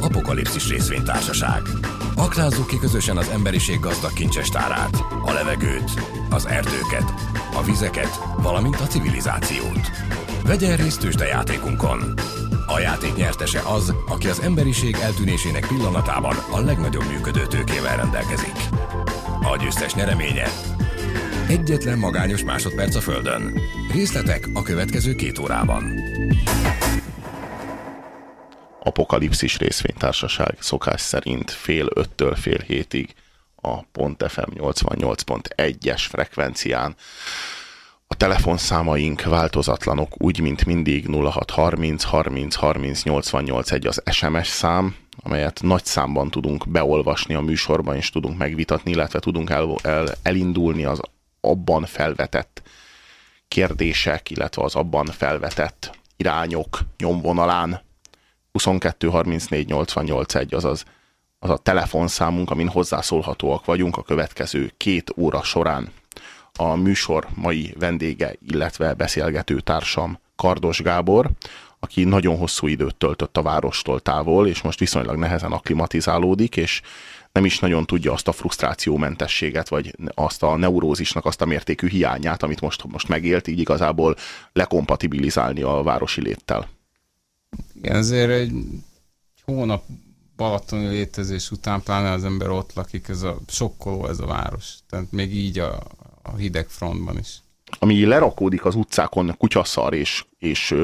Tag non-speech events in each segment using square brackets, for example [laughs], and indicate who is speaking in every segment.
Speaker 1: Apokalipszis részvénytársaság. Aknázzuk ki közösen az emberiség gazdag kincsestárát, a levegőt, az erdőket, a vizeket, valamint a civilizációt. Vegyen részt játékunkon. A játék nyertese az, aki az emberiség eltűnésének pillanatában a legnagyobb működő tőkével rendelkezik. A győztes nyereménye egyetlen magányos másodperc a Földön. Részletek a következő két órában.
Speaker 2: Apokalipszis részvénytársaság szokás szerint fél öttől fél hétig a Pont FM 88.1-es frekvencián. A telefonszámaink változatlanok, úgy, mint mindig 0630 30 30 88 egy az SMS szám, amelyet nagy számban tudunk beolvasni a műsorban, és tudunk megvitatni, illetve tudunk el, el, elindulni az abban felvetett kérdések, illetve az abban felvetett irányok nyomvonalán. 22 34 88 1, azaz az a telefonszámunk, amin hozzászólhatóak vagyunk a következő két óra során. A műsor mai vendége, illetve beszélgető társam Kardos Gábor, aki nagyon hosszú időt töltött a várostól távol, és most viszonylag nehezen aklimatizálódik, és nem is nagyon tudja azt a frusztrációmentességet, vagy azt a neurózisnak azt a mértékű hiányát, amit most, most megélt, így igazából lekompatibilizálni a városi léttel.
Speaker 3: Igen, ezért egy hónap balatoni létezés után, pláne az ember ott lakik, ez a sokkoló ez a város. Tehát még így a, a hideg frontban is.
Speaker 2: Ami lerakódik az utcákon kutyaszar és, és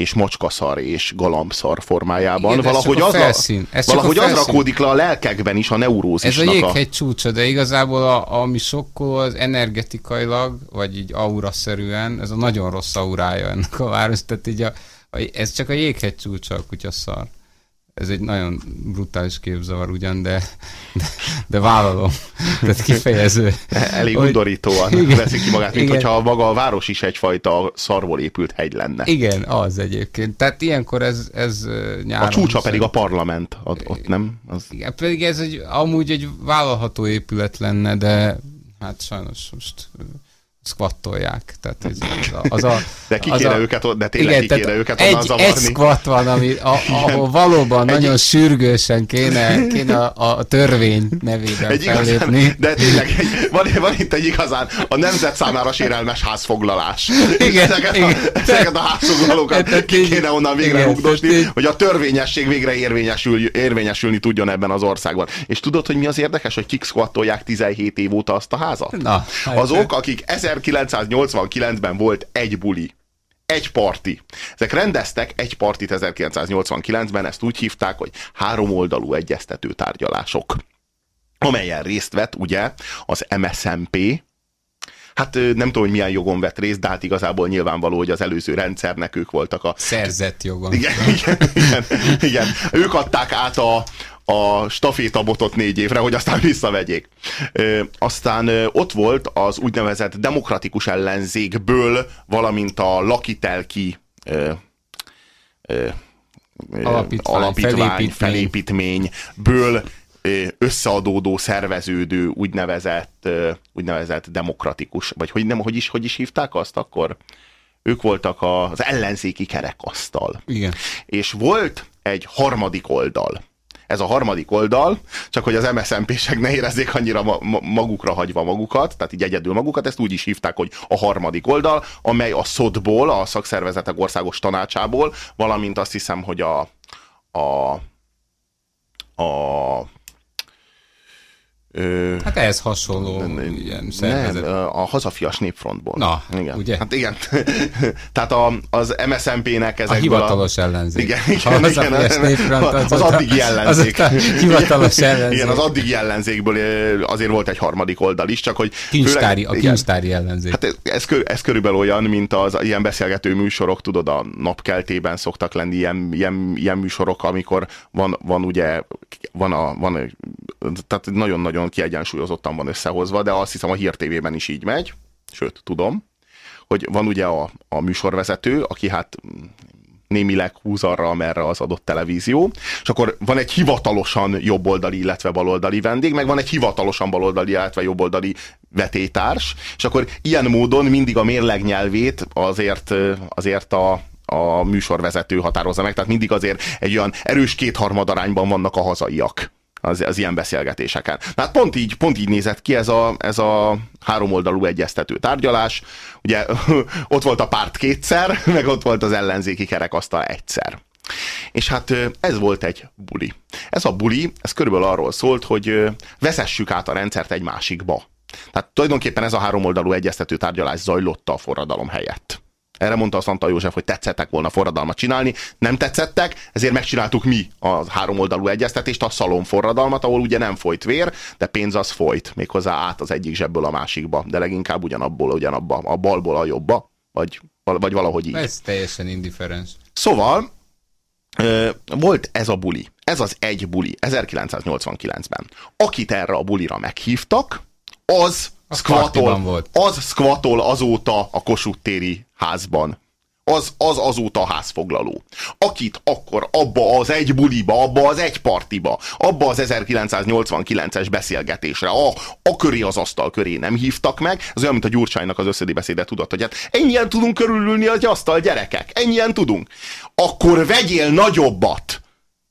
Speaker 2: és macskaszar és galambszar formájában.
Speaker 3: Igen, valahogy az, felszín.
Speaker 2: Ez valahogy az rakódik le a lelkekben is a neurózisnak.
Speaker 3: Ez a jéghegy csúcsa, de igazából a, ami sokkoló az energetikailag, vagy így aura-szerűen, ez a nagyon rossz aurája ennek a város, tehát így a, a, ez csak a jéghegy csúcsa a kutyaszar ez egy nagyon brutális képzavar ugyan, de, de, de vállalom. Tehát kifejező.
Speaker 2: Elég hogy, undorítóan igen, veszik ki magát, mint igen. hogyha maga a város is egyfajta szarból épült hegy lenne.
Speaker 3: Igen, az egyébként. Tehát ilyenkor ez, ez nyáron...
Speaker 2: A csúcsa pedig a parlament, ott, nem? Az...
Speaker 3: Igen, pedig ez egy, amúgy egy vállalható épület lenne, de hát sajnos most squattolják. Tehát ez, az a, az a,
Speaker 2: de ki kéne a, őket, de tényleg igen, ki kéne őket
Speaker 3: egy, zavarni. Egy squat van, ami, a, ahol valóban egy, nagyon sürgősen kéne, kéne a, a törvény nevében egy fellépni.
Speaker 2: Igazán, de tényleg egy, van, van itt egy igazán a nemzet számára sérelmes házfoglalás.
Speaker 3: Igen,
Speaker 2: ezeket,
Speaker 3: igen.
Speaker 2: A, ezeket a házfoglalókat ki kéne onnan végre rugdosni, hogy a törvényesség végre érvényesül, érvényesülni tudjon ebben az országban. És tudod, hogy mi az érdekes, hogy kik squattolják 17 év óta azt a házat?
Speaker 3: Na,
Speaker 2: Azok, akik 1989-ben volt egy buli, egy parti. Ezek rendeztek egy partit 1989-ben, ezt úgy hívták, hogy három oldalú egyeztető tárgyalások, amelyen részt vett ugye az MSMP, Hát nem tudom, hogy milyen jogon vett részt, de hát igazából nyilvánvaló, hogy az előző rendszernek ők voltak a...
Speaker 3: Szerzett jogon.
Speaker 2: Igen, igen, igen, igen. Ők adták át a, a stafétabotot négy évre, hogy aztán [laughs] visszavegyék. Aztán ott volt az úgynevezett demokratikus ellenzékből, valamint a lakitelki
Speaker 3: alapítvány,
Speaker 2: alapítvány felépítmény. felépítményből összeadódó, szerveződő, úgynevezett, úgynevezett demokratikus, vagy hogy nem, hogy is, hogy is hívták azt akkor? Ők voltak az ellenzéki kerekasztal.
Speaker 3: Igen.
Speaker 2: És volt egy harmadik oldal, ez a harmadik oldal, csak hogy az MSZMP-sek ne érezzék annyira magukra hagyva magukat, tehát így egyedül magukat, ezt úgy is hívták, hogy a harmadik oldal, amely a SZOT-ból, a Szakszervezetek Országos Tanácsából, valamint azt hiszem, hogy a, a, a
Speaker 3: Ö, hát ehhez hasonló ilyen szervezet.
Speaker 2: Nem, a hazafias népfrontból.
Speaker 3: Na,
Speaker 2: igen.
Speaker 3: ugye?
Speaker 2: Hát igen. [laughs] Tehát a, az MSZMP-nek ezekből
Speaker 3: a... hivatalos a... ellenzék.
Speaker 2: Igen, igen,
Speaker 3: a igen, igen népfront,
Speaker 2: az, az addigi ellenzék.
Speaker 3: Az hivatalos ellenzék.
Speaker 2: Igen, az addigi ellenzékből azért volt egy harmadik oldal is, csak hogy...
Speaker 3: Kincstári, főleg, a kincstári igen, ellenzék.
Speaker 2: Hát ez, ez, ez körülbelül olyan, mint az ilyen beszélgető műsorok, tudod, a napkeltében szoktak lenni ilyen, ilyen, ilyen műsorok, amikor van, van ugye, van a, van, tehát nagyon-nagyon nagyon kiegyensúlyozottan van összehozva, de azt hiszem a Hír TV-ben is így megy, sőt, tudom, hogy van ugye a, a műsorvezető, aki hát némileg húz arra, amerre az adott televízió, és akkor van egy hivatalosan jobboldali, illetve baloldali vendég, meg van egy hivatalosan baloldali, illetve jobboldali vetétárs, és akkor ilyen módon mindig a mérleg nyelvét azért, azért a, a műsorvezető határozza meg, tehát mindig azért egy olyan erős kétharmad arányban vannak a hazaiak az, az ilyen beszélgetéseken. Na, hát pont így, pont így nézett ki ez a, ez a háromoldalú egyeztető tárgyalás. Ugye [laughs] ott volt a párt kétszer, [laughs] meg ott volt az ellenzéki kerekasztal egyszer. És hát ez volt egy buli. Ez a buli, ez körülbelül arról szólt, hogy vezessük át a rendszert egy másikba. Tehát tulajdonképpen ez a háromoldalú egyeztető tárgyalás zajlott a forradalom helyett. Erre mondta azt Antal József, hogy tetszettek volna forradalmat csinálni. Nem tetszettek, ezért megcsináltuk mi a háromoldalú egyeztetést, a szalon forradalmat, ahol ugye nem folyt vér, de pénz az folyt, méghozzá át az egyik zsebből a másikba, de leginkább ugyanabból, ugyanabba, a balból a jobba, vagy, vagy valahogy így.
Speaker 3: Ez teljesen indiferens.
Speaker 2: Szóval volt ez a buli, ez az egy buli 1989-ben. Akit erre a bulira meghívtak, az szkvatol, volt. az szkvatol azóta a Kossuth téri házban. Az, az azóta a házfoglaló. Akit akkor abba az egy buliba, abba az egy partiba, abba az 1989-es beszélgetésre, a, a köré az asztal köré nem hívtak meg, ez olyan, mint a Gyurcsánynak az összedi beszéde tudott, hogy hát ennyien tudunk körülülni az asztal, gyerekek, ennyien tudunk. Akkor vegyél nagyobbat.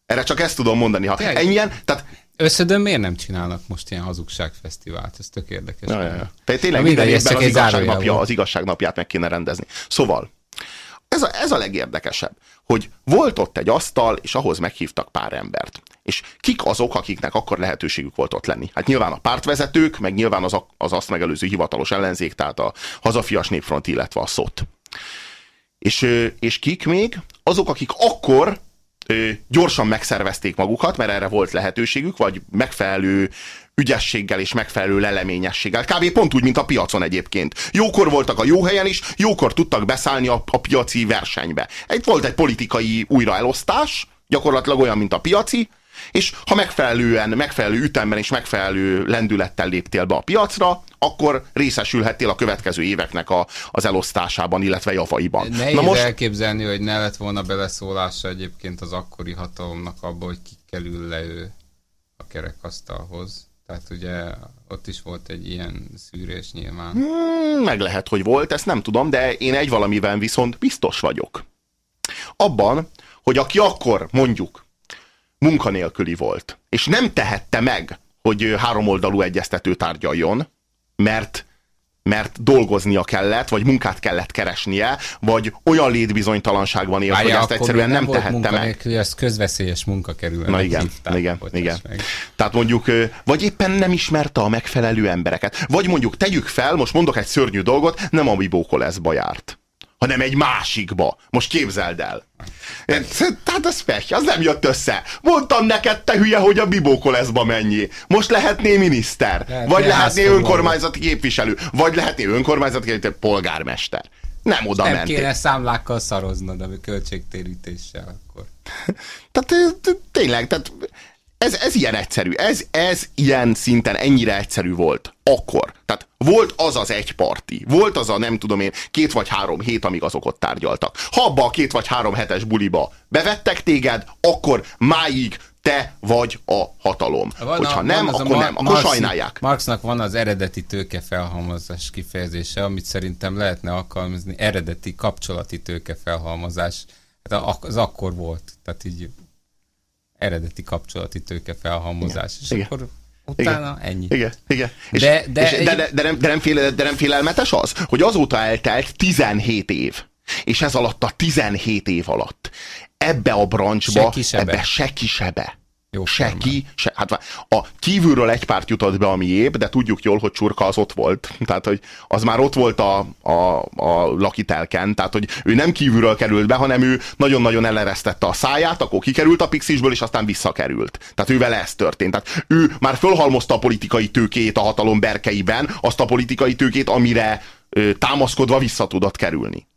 Speaker 2: Erre csak ezt tudom mondani, ha ennyien, tehát
Speaker 3: Összedön miért nem csinálnak most ilyen hazugságfesztivált? Ez tök érdekes.
Speaker 2: Ja, ja, ja. Tehát tényleg minden évben az igazságnapja, az igazságnapját meg kéne rendezni. Szóval, ez a, ez a legérdekesebb, hogy volt ott egy asztal, és ahhoz meghívtak pár embert. És kik azok, akiknek akkor lehetőségük volt ott lenni? Hát nyilván a pártvezetők, meg nyilván az, az azt megelőző hivatalos ellenzék, tehát a hazafias népfront, illetve a szót. És, és kik még? Azok, akik akkor gyorsan megszervezték magukat, mert erre volt lehetőségük, vagy megfelelő ügyességgel és megfelelő leleményességgel. Kb. pont úgy, mint a piacon egyébként. Jókor voltak a jó helyen is, jókor tudtak beszállni a, a piaci versenybe. Egy, volt egy politikai újraelosztás, gyakorlatilag olyan, mint a piaci, és ha megfelelően, megfelelő ütemben és megfelelő lendülettel léptél be a piacra, akkor részesülhettél a következő éveknek a, az elosztásában, illetve javaiban.
Speaker 3: Nehéz Na most... elképzelni, hogy ne lett volna beleszólása egyébként az akkori hatalomnak abba, hogy ki kerül le ő a kerekasztalhoz. Tehát ugye ott is volt egy ilyen szűrés nyilván.
Speaker 2: Hmm, meg lehet, hogy volt, ezt nem tudom, de én egy valamivel viszont biztos vagyok. Abban, hogy aki akkor mondjuk munkanélküli volt, és nem tehette meg, hogy háromoldalú egyeztető tárgyaljon, mert mert dolgoznia kellett, vagy munkát kellett keresnie, vagy olyan létbizonytalanságban élt, hogy ezt egyszerűen nem, nem tehette meg.
Speaker 3: Ez közveszélyes munka kerül.
Speaker 2: Na igen, hívták, igen, igen. Meg. Tehát mondjuk, vagy éppen nem ismerte a megfelelő embereket, vagy mondjuk tegyük fel, most mondok egy szörnyű dolgot, nem a lesz bajárt hanem egy másikba. Most képzeld el. Tehát ez pech, az nem jött össze. Mondtam neked, te hülye, hogy a Bibókoleszba mennyi. Most lehetné miniszter, vagy lehetné önkormányzati képviselő, vagy lehetné önkormányzati képviselő, polgármester. Nem oda
Speaker 3: Nem mentél. kéne számlákkal szaroznod, ami költségtérítéssel akkor.
Speaker 2: tehát tényleg, tehát ez, ez ilyen egyszerű. Ez, ez ilyen szinten ennyire egyszerű volt. Akkor. Tehát volt az az egy parti. Volt az a nem tudom én két vagy három hét, amíg azok ott tárgyaltak. Ha abba a két vagy három hetes buliba bevettek téged, akkor máig te vagy a hatalom. Van Hogyha a, nem, akkor nem, akkor Marx, sajnálják.
Speaker 3: Marxnak van az eredeti tőke felhalmozás kifejezése, amit szerintem lehetne alkalmazni, eredeti kapcsolati tőke felhalmozás. Hát az akkor volt. Tehát így eredeti kapcsolati tőke felhalmozás. Igen. És igen. akkor utána igen. ennyi.
Speaker 2: Igen, igen. És, de, de, és, de, de, de, nem, de, nem fél, de nem félelmetes az, hogy azóta eltelt 17 év. És ez alatt a 17 év alatt ebbe a brancsba, ebbe se kisebe jó se ki, se, hát a kívülről egy párt jutott be, ami épp, de tudjuk jól, hogy Csurka az ott volt. [laughs] Tehát, hogy az már ott volt a, a, a lakitelken, tehát, hogy ő nem kívülről került be, hanem ő nagyon-nagyon eleresztette a száját, akkor kikerült a pixisből, és aztán visszakerült. Tehát ő vele ez történt. Tehát ő már fölhalmozta a politikai tőkét a hatalom berkeiben, azt a politikai tőkét, amire támaszkodva vissza tudott kerülni.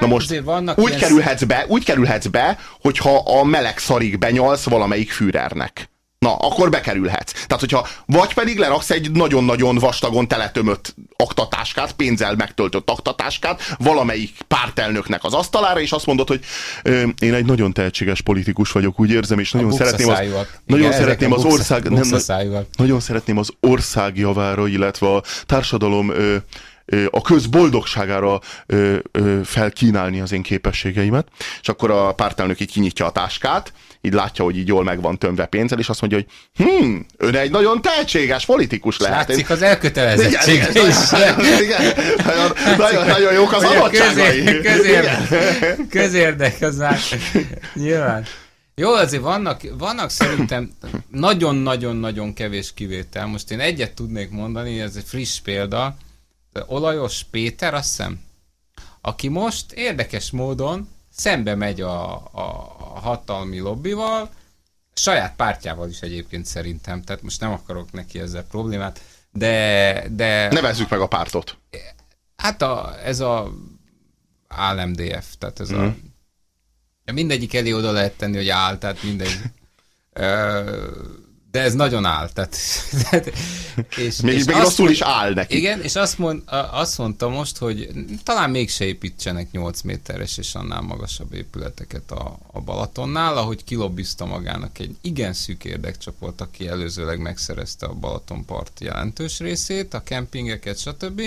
Speaker 2: Na most vannak úgy, kerülhetsz be, úgy kerülhetsz be, hogyha a meleg szarig benyalsz valamelyik Führernek. Na, akkor bekerülhetsz. Tehát, hogyha vagy pedig leraksz egy nagyon-nagyon vastagon teletömött aktatáskát, pénzzel megtöltött aktatáskát valamelyik pártelnöknek az asztalára, és azt mondod, hogy ö, én egy nagyon tehetséges politikus vagyok, úgy érzem, és nagyon szeretném az, nagyon Igen, szeretném az ország, nem, nagyon szeretném az ország javára, illetve a társadalom ö, a közboldogságára felkínálni az én képességeimet, és akkor a pártelnök így kinyitja a táskát, így látja, hogy így jól meg van tömve pénzzel, és azt mondja, hogy hm, ön egy nagyon tehetséges politikus lehet.
Speaker 3: Látszik az elkötelezettség igen, igen,
Speaker 2: igen, igen, nagyon, nagyon, nagyon jók az adottságai.
Speaker 3: Közérdek, közérdek, közérdek az Nyilván. Jó, azért vannak, vannak szerintem nagyon-nagyon-nagyon kevés kivétel. Most én egyet tudnék mondani, ez egy friss példa. Olajos Péter, azt hiszem, aki most érdekes módon szembe megy a, a hatalmi lobbival, saját pártjával is egyébként szerintem, tehát most nem akarok neki ezzel problémát, de... de
Speaker 2: Nevezzük meg a pártot.
Speaker 3: Hát a, ez a ALMDF, tehát ez mm. a... Mhm. Mindegyik elé oda lehet tenni, hogy áll, tehát mindegy. [laughs] de ez nagyon áll. Tehát, [laughs]
Speaker 2: és, még és még rosszul is áll neki.
Speaker 3: Igen, és azt, mond, azt mondta most, hogy talán mégse építsenek 8 méteres és annál magasabb épületeket a, a Balatonnál, ahogy kilobbizta magának egy igen szűk érdekcsoport, aki előzőleg megszerezte a Balatonpart jelentős részét, a kempingeket, stb.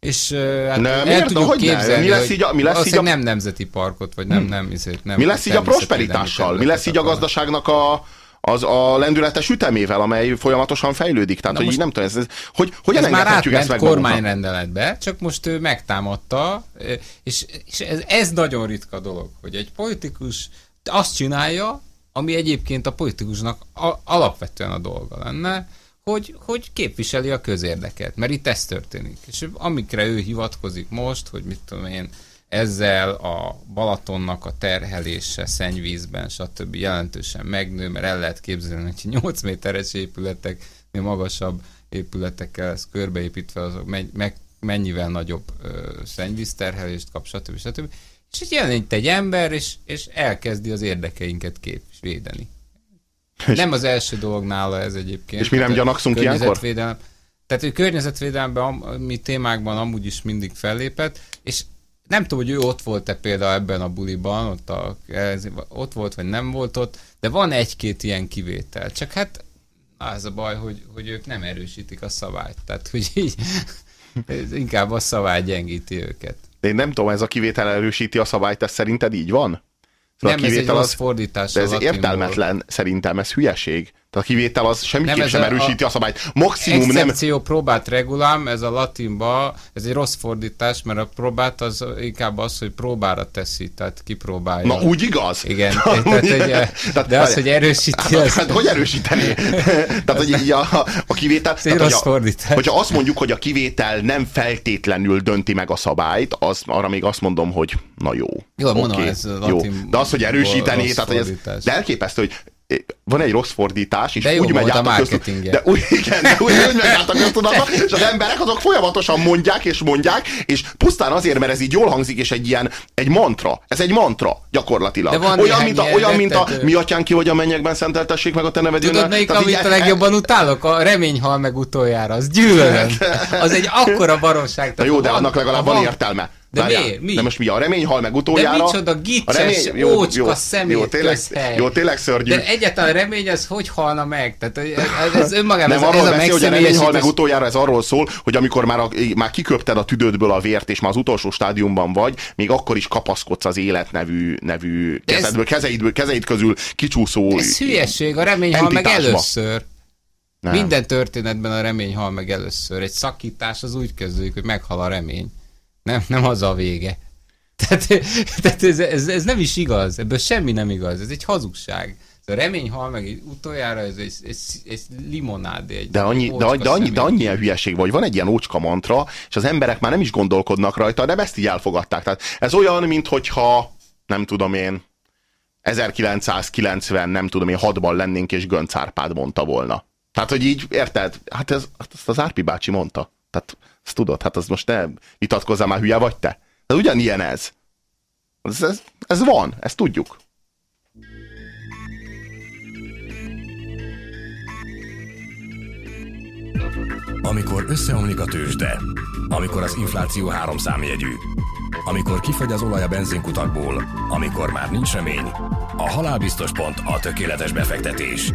Speaker 3: És hát ne, el miért? tudjuk képzelni, mi lesz így a, mi lesz így a... nem nemzeti parkot, vagy nem, nem, ezért nem
Speaker 2: Mi lesz így a prosperitással? Mi lesz így a gazdaságnak a az a lendületes ütemével, amely folyamatosan fejlődik. Tehát, Na hogy így nem tudom, ez, ez, hogy, hogy
Speaker 3: ez már átment ezt meg kormányrendeletbe, csak most ő megtámadta, és, és ez, ez nagyon ritka dolog, hogy egy politikus azt csinálja, ami egyébként a politikusnak a, alapvetően a dolga lenne, hogy, hogy képviseli a közérdeket, mert itt ez történik. És amikre ő hivatkozik most, hogy mit tudom én, ezzel a Balatonnak a terhelése szennyvízben, stb. jelentősen megnő, mert el lehet képzelni, hogy 8 méteres épületek, magasabb épületekkel ez körbeépítve, azok meg, mennyivel nagyobb ö, szennyvízterhelést kap, stb. stb. És így itt egy ember, és, és elkezdi az érdekeinket képvédeni. Nem az első dolog nála ez egyébként.
Speaker 2: És mi nem gyanakszunk ilyenkor?
Speaker 3: Tehát, hogy környezetvédelemben, mi témákban amúgy is mindig fellépett, és nem tudom, hogy ő ott volt-e például ebben a buliban, ott, a, ez, ott volt, vagy nem volt ott, de van egy-két ilyen kivétel. Csak hát az a baj, hogy, hogy ők nem erősítik a szabályt. Tehát, hogy így inkább a szabály gyengíti őket.
Speaker 2: De én nem tudom, ez a kivétel erősíti a szabályt, ez szerinted így van?
Speaker 3: Szóval nem, a kivétel ez egy az, fordítás.
Speaker 2: De ez értelmetlen, szerintem ez hülyeség. Tehát a kivétel az semmiképp sem a, erősíti a, a szabályt. Maximum
Speaker 3: nem... Próbát regulám, ez a latinba, ez egy rossz fordítás, mert a próbát az inkább az, hogy próbára teszi, tehát kipróbálja.
Speaker 2: Na úgy igaz?
Speaker 3: Igen, [laughs] tehát, egy, tehát, de az, hogy erősíti... Hát,
Speaker 2: az... hát hogy erősíteni? [laughs] tehát, hogy így a, a kivétel...
Speaker 3: Egy rossz fordítás.
Speaker 2: Hogyha azt mondjuk, hogy a kivétel nem feltétlenül dönti meg a szabályt, az, arra még azt mondom, hogy na jó.
Speaker 3: Jó, okay, mondom, ez
Speaker 2: jó. De az, hogy erősíteni, tehát hogy ez, de elképesztő, hogy van egy rossz fordítás, és
Speaker 3: de
Speaker 2: úgy megy át a,
Speaker 3: köztudatba,
Speaker 2: de úgy, igen, de úgy, úgy megy át a köztudatba, és az emberek azok folyamatosan mondják és mondják, és pusztán azért, mert ez így jól hangzik, és egy ilyen, egy mantra. Ez egy mantra, gyakorlatilag. olyan, mint a, olyan, mint a mi atyán ki, hogy a mennyekben szenteltessék meg a te nevedőn.
Speaker 3: Tudod, melyik, amit így, a legjobban utálok? A remény hal meg utoljára. Az gyűlölöm. [laughs] Az egy akkora baromság.
Speaker 2: Na jó, de annak legalább van értelme.
Speaker 3: De Várjál, miért? Mi?
Speaker 2: De most mi? A remény hal meg utoljára?
Speaker 3: De micsoda gicses, remény, jó, ócska jó, szemét
Speaker 2: jó, tényleg, jó, tényleg szörnyű.
Speaker 3: De egyáltalán remény az hogy halna meg? Tehát ez, ez önmagában
Speaker 2: Nem,
Speaker 3: ez,
Speaker 2: arról
Speaker 3: ez
Speaker 2: beszél, hogy a remény hal meg utoljára, ez arról szól, hogy amikor már, a, már kiköpted a tüdődből a vért, és már az utolsó stádiumban vagy, még akkor is kapaszkodsz az élet nevű, nevű kezedből, kezeidből, kezeid közül kicsúszó
Speaker 3: Ez hülyeség, a remény hal meg először. Nem. Minden történetben a remény hal meg először. Egy szakítás az úgy kezdődik, hogy meghal a remény. Nem, nem az a vége. Tehát, tehát ez, ez, ez, nem is igaz, ebből semmi nem igaz, ez egy hazugság. Ez a remény hal meg utoljára, ez egy, egy, egy limonád. Egy
Speaker 2: de, annyi, de, de, annyi, de annyi ilyen hülyeség vagy, van egy ilyen ócska mantra, és az emberek már nem is gondolkodnak rajta, de ezt így elfogadták. Tehát ez olyan, mint hogyha, nem tudom én, 1990, nem tudom én, hatban lennénk, és Gönc Árpád mondta volna. Tehát, hogy így, érted? Hát ez, hát ezt az Árpi bácsi mondta. Tehát ezt tudod, hát az most ne vitatkozzál már, hülye vagy te. Ez ugyanilyen ez. Ez, ez, ez van, ezt tudjuk.
Speaker 1: Amikor összeomlik a tőzsde, amikor az infláció három számjegyű, amikor kifagy az olaj a benzinkutakból, amikor már nincs remény, a halálbiztos pont a tökéletes befektetés.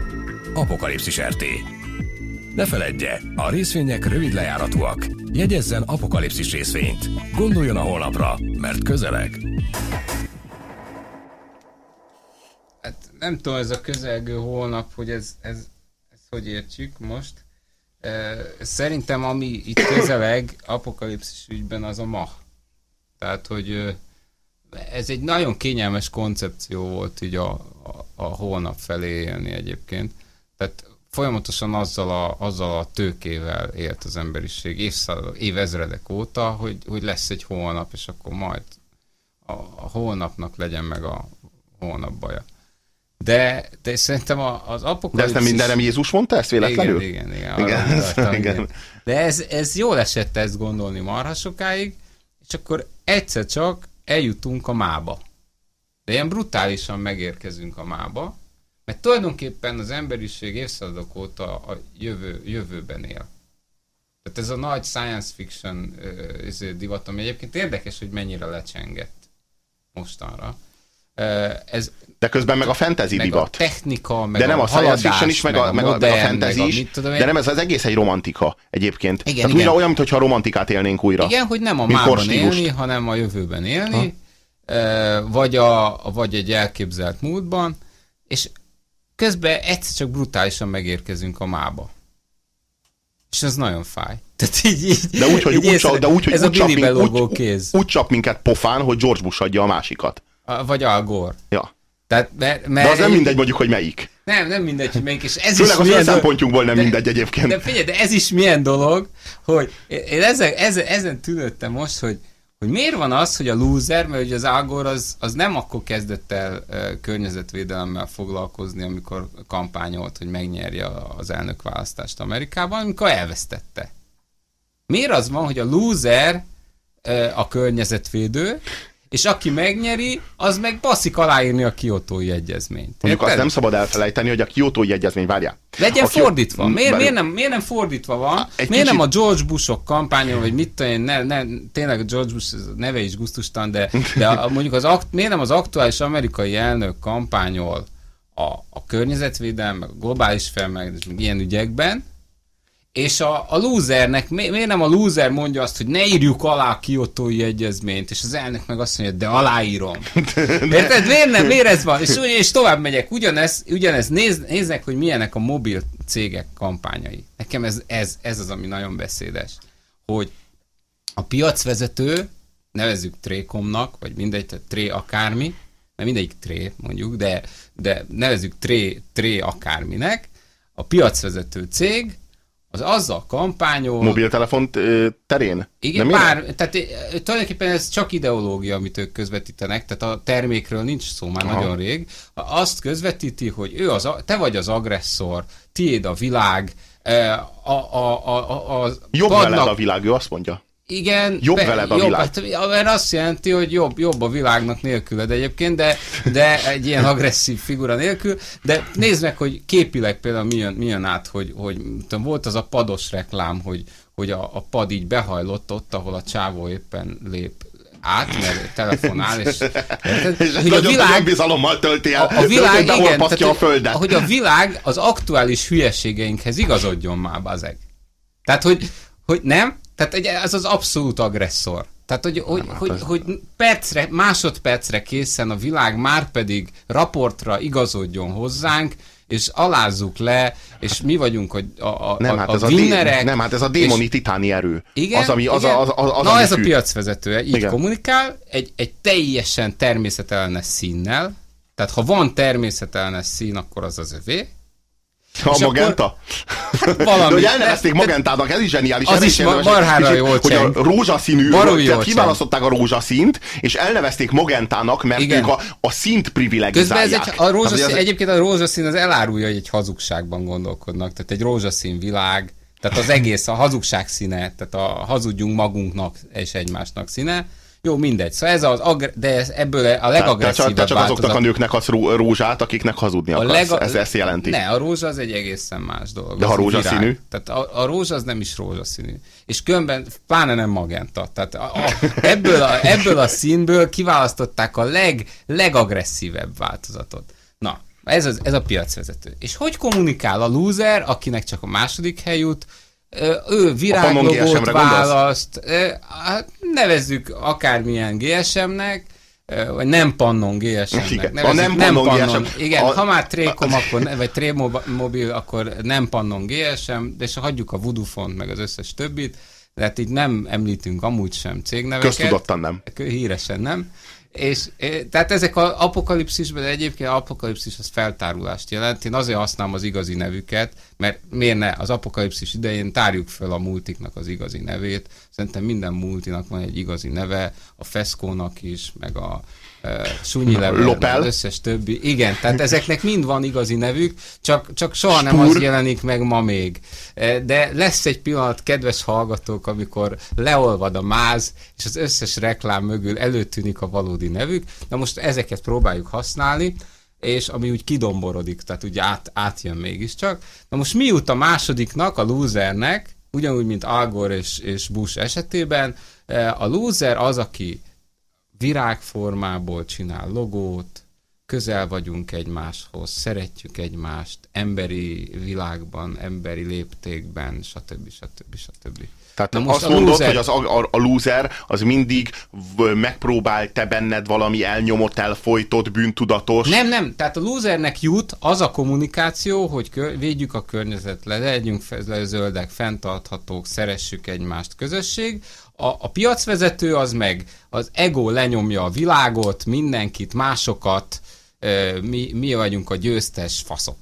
Speaker 1: Apokalipszis RT. Ne feledje, a részvények rövid lejáratúak. Jegyezzen apokalipszis részvényt. Gondoljon a holnapra, mert közeleg.
Speaker 3: Hát nem tudom, ez a közelgő holnap, hogy ez, ez, ez hogy értsük most. Szerintem ami itt közeleg apokalipszis ügyben az a ma. Tehát, hogy ez egy nagyon kényelmes koncepció volt így a, a, a holnap felé élni egyébként. Tehát folyamatosan azzal a, azzal a tőkével élt az emberiség évszázad, évezredek óta, hogy, hogy lesz egy holnap, és akkor majd a, a holnapnak legyen meg a holnap baja. De, de szerintem az apokalipszis...
Speaker 2: De ez nem minden nem Jézus mondta ezt véletlenül?
Speaker 3: Igen, igen, igen. [laughs] igen, igen. De ez, ez jól esett ezt gondolni marha sokáig, és akkor egyszer csak eljutunk a mába. De ilyen brutálisan megérkezünk a mába, mert tulajdonképpen az emberiség évszázadok óta a jövő, jövőben él. Tehát ez a nagy science fiction uh, divat, ami egyébként érdekes, hogy mennyire lecsengett mostanra. Ez
Speaker 2: de közben meg a fantasy
Speaker 3: meg
Speaker 2: divat.
Speaker 3: A technika, meg
Speaker 2: de nem
Speaker 3: a,
Speaker 2: a science fiction is, meg, meg, a, meg, a, meg a fantasy is,
Speaker 3: tudom
Speaker 2: de nem ez az egész egy romantika egyébként.
Speaker 3: Igen,
Speaker 2: Tehát
Speaker 3: igen.
Speaker 2: újra olyan, mintha romantikát élnénk újra.
Speaker 3: Igen, hogy nem a mában élni, hanem a jövőben élni, ha. vagy, a, vagy egy elképzelt múltban, és közben egyszer csak brutálisan megérkezünk a mába. És ez nagyon fáj. Tehát így, így,
Speaker 2: De úgy, hogy
Speaker 3: így
Speaker 2: úgy,
Speaker 3: észre-
Speaker 2: de úgy, hogy
Speaker 3: ez
Speaker 2: úgy,
Speaker 3: a
Speaker 2: csap, úgy,
Speaker 3: kéz.
Speaker 2: úgy csap minket pofán, hogy George Bush adja a másikat.
Speaker 3: A- Vagy Al Gore.
Speaker 2: Ja.
Speaker 3: Tehát, mert, mert
Speaker 2: De az nem mindegy mondjuk, hogy melyik.
Speaker 3: Nem, nem mindegy, hogy melyik, és ez
Speaker 2: Főleg
Speaker 3: is
Speaker 2: az
Speaker 3: milyen
Speaker 2: szempontjunkból nem
Speaker 3: de-
Speaker 2: mindegy egyébként.
Speaker 3: De figyelj, de ez is milyen dolog, hogy én ezen, ezen, ezen tűnődtem most, hogy, hogy miért van az, hogy a loser, mert ugye az Algor az, az nem akkor kezdett el uh, környezetvédelemmel foglalkozni, amikor kampányolt, hogy megnyerje az elnökválasztást Amerikában, amikor elvesztette. Miért az van, hogy a loser uh, a környezetvédő, és aki megnyeri, az meg baszik aláírni a kiotói egyezményt.
Speaker 2: Mondjuk azt nem szabad elfelejteni, hogy a kiotói egyezmény, várjál.
Speaker 3: Legyen
Speaker 2: A
Speaker 3: fordítva. Miért, miért, nem, miért nem fordítva van?
Speaker 2: Egy
Speaker 3: miért
Speaker 2: kicsit-
Speaker 3: nem a George Bushok kampányol, vagy mit tudom én, ne, ne, tényleg George Bush neve is gusztustan, de, de a, mondjuk az akt, miért nem az aktuális amerikai elnök kampányol a, a környezetvédelem, meg a globális felmelegedés, meg ilyen ügyekben, és a, a losernek, mi, miért nem a loser mondja azt, hogy ne írjuk alá a kiotói egyezményt, és az elnök meg azt mondja, de aláírom. [laughs] Érted? Miért nem? Miért ez van? És, és tovább megyek. Ugyanez, ugyanez néz, néznek, hogy milyenek a mobil cégek kampányai. Nekem ez, ez, ez az, ami nagyon beszédes. Hogy a piacvezető, nevezzük Trékomnak, vagy mindegy, tehát Tré akármi, mert mindegyik Tré mondjuk, de, de nevezzük Tré, Tré akárminek, a piacvezető cég az azzal kampányol,
Speaker 2: Mobiltelefon terén?
Speaker 3: igen,
Speaker 2: Nem
Speaker 3: bár, tehát eh, tulajdonképpen ez csak ideológia, amit ők közvetítenek, tehát a termékről nincs szó már
Speaker 2: Aha.
Speaker 3: nagyon rég. Azt közvetíti, hogy ő az, te vagy az agresszor, tiéd a világ, a, a, a, a, a
Speaker 2: Jobb
Speaker 3: padnak-
Speaker 2: veled a világ, ő azt mondja.
Speaker 3: Igen,
Speaker 2: Jobb veled a
Speaker 3: jobb,
Speaker 2: világ.
Speaker 3: Hát, mert azt jelenti, hogy jobb, jobb a világnak nélküled egyébként, de, de egy ilyen agresszív figura nélkül. De nézd meg, hogy képileg például mi jön, mi jön át, hogy, hogy tudom, volt az a pados reklám, hogy, hogy a, a pad így behajlott ott, ahol a csávó éppen lép át, mert telefonál, és?
Speaker 2: És
Speaker 3: hogy
Speaker 2: nagyon, nagyon bizalommal tölti el.
Speaker 3: a, a világ,
Speaker 2: tölti,
Speaker 3: igen,
Speaker 2: behorpasztja a földet.
Speaker 3: hogy a világ az aktuális hülyeségeinkhez igazodjon már, bazeg. Tehát, hogy, hogy nem? Tehát egy- ez az abszolút agresszor. Tehát, hogy, hogy,
Speaker 2: hát
Speaker 3: hogy,
Speaker 2: ez-
Speaker 3: hogy percre, másodpercre készen a világ már pedig raportra igazodjon hozzánk, és alázzuk le, és mi vagyunk a, a, a,
Speaker 2: nem,
Speaker 3: a,
Speaker 2: hát
Speaker 3: a
Speaker 2: ez a, dé,
Speaker 3: winnerek.
Speaker 2: nem, hát ez a démoni titáni erő.
Speaker 3: Igen,
Speaker 2: az, ami, az,
Speaker 3: igen.
Speaker 2: A, az, az, az,
Speaker 3: Na
Speaker 2: ami
Speaker 3: ez a
Speaker 2: fű.
Speaker 3: piacvezetője, így
Speaker 2: Igen.
Speaker 3: kommunikál, egy, egy teljesen természetellenes színnel, tehát ha van természetellenes szín, akkor az az övé.
Speaker 2: A
Speaker 3: és
Speaker 2: magenta?
Speaker 3: Hát valami.
Speaker 2: De hogy elnevezték magentának, ez is zseniális.
Speaker 3: Az is marhára jól
Speaker 2: Hogy a rózsaszínű, tehát kiválasztották a rózsaszínt, és elnevezték magentának, mert
Speaker 3: Igen.
Speaker 2: ők a, a szint
Speaker 3: Közben
Speaker 2: privilegizálják.
Speaker 3: ez egy, a rózsaszín,
Speaker 2: ez-
Speaker 3: egyébként a rózsaszín az elárulja, hogy egy hazugságban gondolkodnak. Tehát egy rózsaszín világ, tehát az egész a hazugság színe, tehát a hazudjunk magunknak és egymásnak színe, Jó, mindegy. Szóval ez az, agre- de ez ebből a
Speaker 2: Te, te,
Speaker 3: legagresszívebb
Speaker 2: csak, te csak azoknak a nőknek ró- rózsát, akiknek hazudni akarsz.
Speaker 3: lega-
Speaker 2: Ez ezt jelenti.
Speaker 3: Ne, a rózsa az egy egészen más dolog.
Speaker 2: De
Speaker 3: Az
Speaker 2: ha rózsaszínű?
Speaker 3: Tehát a, a rózsa az nem is rózsaszínű. És különben pláne nem magenta. Tehát a, a, ebből, a, ebből a színből kiválasztották a leg, legagresszívebb változatot. Na, ez, az, ez a piacvezető. És hogy kommunikál a loser, akinek csak a második hely jut, ő viráglogót választ, hát nevezzük akármilyen GSM-nek, vagy nem Pannon GSM-nek.
Speaker 2: Igen,
Speaker 3: nevezzük
Speaker 2: nem Pannon GSM.
Speaker 3: Igen,
Speaker 2: A-
Speaker 3: ha már Trékom, akkor, ne- vagy Trémobil, akkor nem Pannon GSM, de és hagyjuk a Vodafone meg az összes többit, tehát itt nem említünk amúgy sem cégneveket.
Speaker 2: Köztudottan nem.
Speaker 3: Híresen nem. És eh, tehát ezek az apokalipszisben, egyébként apokalipszis az feltárulást jelent. Én azért használom az igazi nevüket, mert miért ne? Az apokalipszis idején tárjuk föl a multiknak az igazi nevét. Szerintem minden multinak van egy igazi neve, a Feszkónak is, meg a Sunyi Level,
Speaker 2: Lopel.
Speaker 3: összes többi. Igen, tehát ezeknek mind van igazi nevük, csak, csak soha nem az
Speaker 2: Spur.
Speaker 3: jelenik meg ma még. Eh, De lesz egy pillanat, kedves hallgatók, amikor leolvad a máz, és az összes reklám mögül előtűnik a valódi nevük. Na most ezeket próbáljuk használni, és ami úgy kidomborodik, tehát úgy át, átjön mégiscsak. Na most mi jut a másodiknak, a losernek, ugyanúgy, mint Al Gore és, és Bush esetében, eh, a loser az, aki virágformából csinál logót, közel vagyunk egymáshoz, szeretjük egymást, emberi világban, emberi léptékben, stb. stb. stb.
Speaker 2: Tehát
Speaker 3: Na most
Speaker 2: azt mondod,
Speaker 3: loser-
Speaker 2: hogy az, a, a, loser az mindig megpróbál te benned valami elnyomott, elfolytott, bűntudatos.
Speaker 3: Nem, nem, tehát a losernek jut az a kommunikáció, hogy kö- védjük a környezet, le, legyünk le, zöldek, fenntarthatók, szeressük egymást, közösség. A, a piacvezető az meg az ego lenyomja a világot, mindenkit, másokat, mi, mi vagyunk a győztes faszok.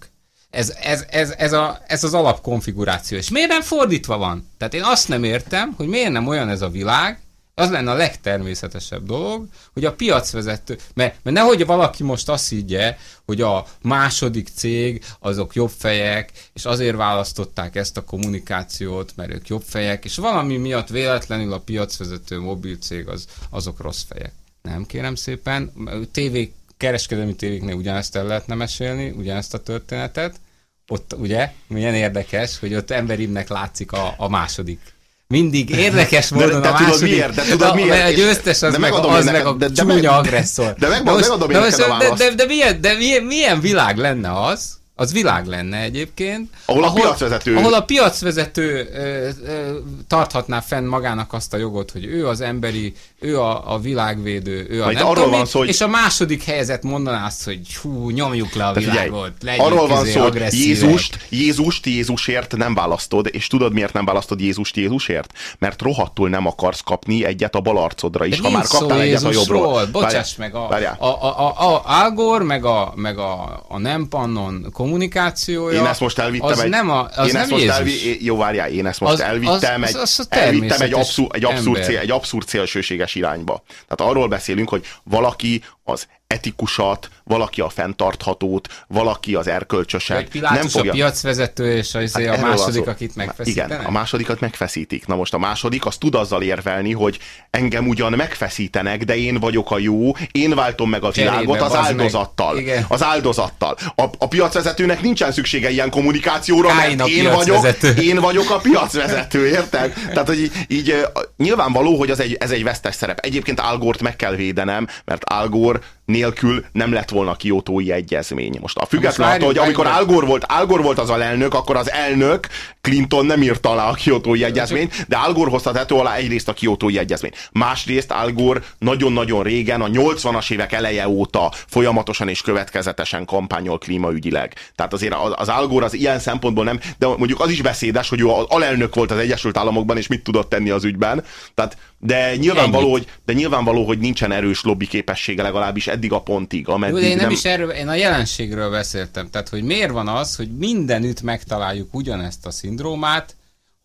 Speaker 3: Ez, ez, ez, ez, a, ez az alapkonfiguráció. És miért nem fordítva van? Tehát én azt nem értem, hogy miért nem olyan ez a világ, az lenne a legtermészetesebb dolog, hogy a piacvezető, mert, mert nehogy valaki most azt higgye, hogy a második cég azok jobb fejek, és azért választották ezt a kommunikációt, mert ők jobb fejek, és valami miatt véletlenül a piacvezető mobil cég az, azok rossz fejek. Nem, kérem szépen. TV, kereskedelmi tévéknél ugyanezt el lehetne mesélni, ugyanezt a történetet. Ott ugye, milyen érdekes, hogy ott emberibbnek látszik a, a második mindig érdekes módon
Speaker 2: de
Speaker 3: a
Speaker 2: tudod
Speaker 3: második.
Speaker 2: miért? De tudod
Speaker 3: a,
Speaker 2: miért?
Speaker 3: A győztes az
Speaker 2: De
Speaker 3: meg, az meg a
Speaker 2: de- de
Speaker 3: csúnya
Speaker 2: meg-
Speaker 3: agresszor.
Speaker 2: de meg-
Speaker 3: Na most-
Speaker 2: megadom én neked a
Speaker 3: de,
Speaker 2: választ.
Speaker 3: de, de, milyen, de milyen, milyen világ lenne az, az világ lenne egyébként.
Speaker 2: Ahol a piacvezető-
Speaker 3: Ahol a piacvezető ö, ö, tarthatná fenn magának azt a jogot, hogy ő az emberi, ő a, a világvédő, ő a
Speaker 2: Majd
Speaker 3: nem
Speaker 2: arról
Speaker 3: tudom
Speaker 2: van szó, hogy-
Speaker 3: és a második helyzet mondaná azt, hogy hú, nyomjuk le a
Speaker 2: figyelj,
Speaker 3: világot, legyünk
Speaker 2: arról van szó, hogy. Jézust, Jézust Jézusért nem választod, és tudod miért nem választod Jézust Jézusért? Mert rohadtul nem akarsz kapni egyet a bal arcodra is,
Speaker 3: De
Speaker 2: ha már kaptál egyet a jobbról.
Speaker 3: Bocsáss meg, a,
Speaker 2: várjál.
Speaker 3: a, a, a, a Al Gore, meg a, meg a, a nem pannon kommunikációja,
Speaker 2: Én ezt most elvittem
Speaker 3: az
Speaker 2: egy...
Speaker 3: nem, a, az
Speaker 2: én
Speaker 3: nem
Speaker 2: ezt most
Speaker 3: Jézus.
Speaker 2: elvi, jó, várjál, én ezt most
Speaker 3: Az-
Speaker 2: elvittem,
Speaker 3: az-
Speaker 2: egy,
Speaker 3: az- az
Speaker 2: elvittem egy, abszur, egy, abszurd cél, egy abszurd szélsőséges irányba. Tehát arról beszélünk, hogy valaki az etikusat, valaki a fenntarthatót, valaki az erkölcsöset.
Speaker 3: Hogy Pilátus a piacvezető, és az, hát a második,
Speaker 2: szó.
Speaker 3: akit megfeszítenek?
Speaker 2: Igen, a másodikat megfeszítik. Na most a második az tud azzal érvelni, hogy engem ugyan megfeszítenek, de én vagyok a jó, én váltom meg a
Speaker 3: Cserébe,
Speaker 2: világot az áldozattal. Az áldozattal. A, a piacvezetőnek nincsen szüksége ilyen kommunikációra,
Speaker 3: Káin
Speaker 2: mert én vagyok, én vagyok a piacvezető, érted? Tehát, hogy így, így nyilvánvaló, hogy az egy, ez egy vesztes szerep. Egyébként Algort meg kell védenem, mert Algor nélkül nem lett volna kiotói egyezmény. Most a független attól, hogy amikor
Speaker 3: mert-
Speaker 2: Al Gore volt, Al Gore volt az alelnök, akkor az elnök Clinton nem írta alá a kiotói egyezményt, de Al Gore hozta tető alá egyrészt a kiotói egyezményt. Másrészt Al Gore nagyon-nagyon régen, a 80-as évek eleje óta folyamatosan és következetesen kampányol klímaügyileg. Tehát azért az Al Gore az ilyen szempontból nem, de mondjuk az is beszédes, hogy ő alelnök volt az Egyesült Államokban, és mit tudott tenni az ügyben. Tehát, de nyilvánvaló, hogy, de nyilvánvaló, hogy nincsen erős lobby képessége legalábbis eddig a pontig, ameddig
Speaker 3: Jó, de én nem,
Speaker 2: nem
Speaker 3: is erről, én a jelenségről beszéltem. Tehát, hogy miért van az, hogy mindenütt megtaláljuk ugyanezt a szindrómát,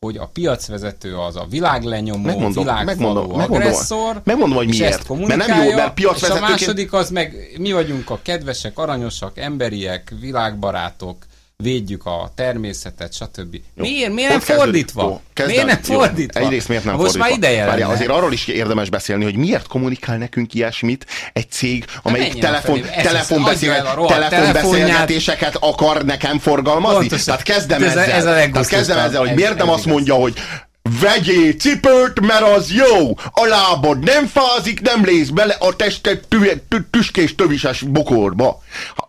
Speaker 3: hogy a piacvezető az a világlenyomó,
Speaker 2: Megmondom,
Speaker 3: világvaló
Speaker 2: megmondom, megmondom,
Speaker 3: agresszor,
Speaker 2: megmondom, hogy
Speaker 3: és
Speaker 2: miért.
Speaker 3: ezt
Speaker 2: Mert nem jó, mert
Speaker 3: és a
Speaker 2: piacvezetőként-
Speaker 3: második az meg mi vagyunk a kedvesek, aranyosak, emberiek, világbarátok, védjük a természetet, stb. Jó. Miért, miért nem fordítva?
Speaker 2: jó, kezdem-
Speaker 3: miért nem
Speaker 2: jó,
Speaker 3: fordítva?
Speaker 2: Egyrészt miért nem
Speaker 3: Most
Speaker 2: fordítva?
Speaker 3: már ideje
Speaker 2: Várjál, azért arról is érdemes beszélni, hogy miért kommunikál nekünk ilyesmit egy cég, amelyik telefon,
Speaker 3: felé, ezt-
Speaker 2: telefonbeszél,
Speaker 3: adja el a rohadt
Speaker 2: telefonbeszélgetéseket akar nekem forgalmazni.
Speaker 3: Pontosan.
Speaker 2: Tehát kezdem
Speaker 3: Ez
Speaker 2: ezzel.
Speaker 3: ez a
Speaker 2: Tehát kezdem ezzel, hogy miért nem azt mondja, hogy Vegyél cipőt, mert az jó! A lábad nem fázik, nem lész bele a tested tü- tü- tüskés tövises bokorba.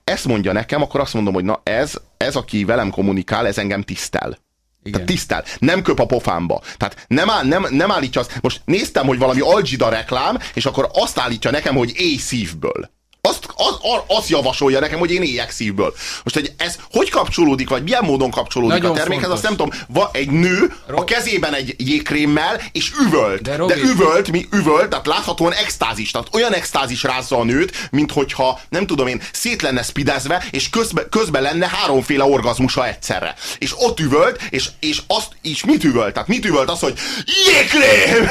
Speaker 2: Ezt mondja nekem, akkor azt mondom, hogy na ez, ez aki velem kommunikál, ez engem tisztel.
Speaker 3: Igen.
Speaker 2: Tehát tisztel, nem köp a pofámba. Tehát nem, áll, nem, nem állítja azt. Most néztem, hogy valami Algida reklám, és akkor azt állítja nekem, hogy éj szívből. Azt, az, az, azt javasolja nekem, hogy én éljek szívből. Most, hogy ez hogy kapcsolódik, vagy milyen módon kapcsolódik
Speaker 3: Nagyon
Speaker 2: a termékhez,
Speaker 3: fontos.
Speaker 2: azt nem tudom. Va, egy nő a
Speaker 3: Rob-
Speaker 2: kezében egy jégkrémmel, és üvölt.
Speaker 3: De Robi-
Speaker 2: De üvölt, mi üvölt, tehát láthatóan extázis. Tehát olyan extázis rázza a nőt, mint hogyha, nem tudom én, szét lenne spidezve, és közben, közben lenne háromféle orgazmusa egyszerre. És ott üvölt, és, és azt is mit üvölt? Tehát mit üvölt? Az, hogy jégkrém!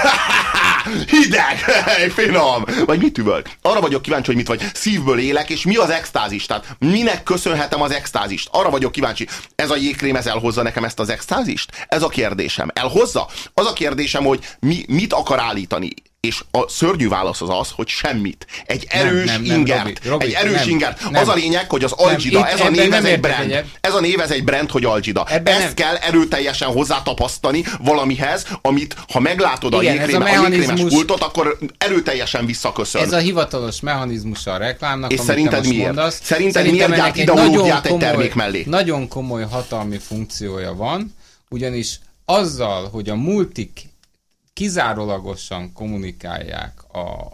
Speaker 2: [laughs] Hideg! [laughs] Finom! Vagy mit üvölt? Arra vagyok kíváncsi, hogy mit vagy. Szívből élek, és mi az extázis? Tehát minek köszönhetem az extázist? Arra vagyok kíváncsi. Ez a jégkrém, ez elhozza nekem ezt az extázist? Ez a kérdésem. Elhozza? Az a kérdésem, hogy mi, mit akar állítani? És a szörnyű válasz az az, hogy semmit. Egy erős
Speaker 3: nem, nem,
Speaker 2: ingert.
Speaker 3: Robi, Robi,
Speaker 2: egy erős
Speaker 3: nem,
Speaker 2: ingert.
Speaker 3: nem.
Speaker 2: Az a lényeg, hogy az Algida, ez a név,
Speaker 3: nem
Speaker 2: ez egy brand.
Speaker 3: egyet.
Speaker 2: Ez a név, ez egy brand, hogy Algida.
Speaker 3: Ebben
Speaker 2: Ezt
Speaker 3: nem-
Speaker 2: kell erőteljesen hozzátapasztani valamihez, amit ha meglátod a
Speaker 3: Igen, a
Speaker 2: jégkrém, a jégkrémes
Speaker 3: mechanizmus-
Speaker 2: pultot, akkor erőteljesen visszaköszön.
Speaker 3: Ez a hivatalos mechanizmusa a reklámnak,
Speaker 2: És szerinted miért?
Speaker 3: mondasz.
Speaker 2: Szerinted miért gyárt ideológiát egy termék mellé?
Speaker 3: Nagyon komoly hatalmi funkciója van, ugyanis azzal, hogy a multik kizárólagosan kommunikálják a,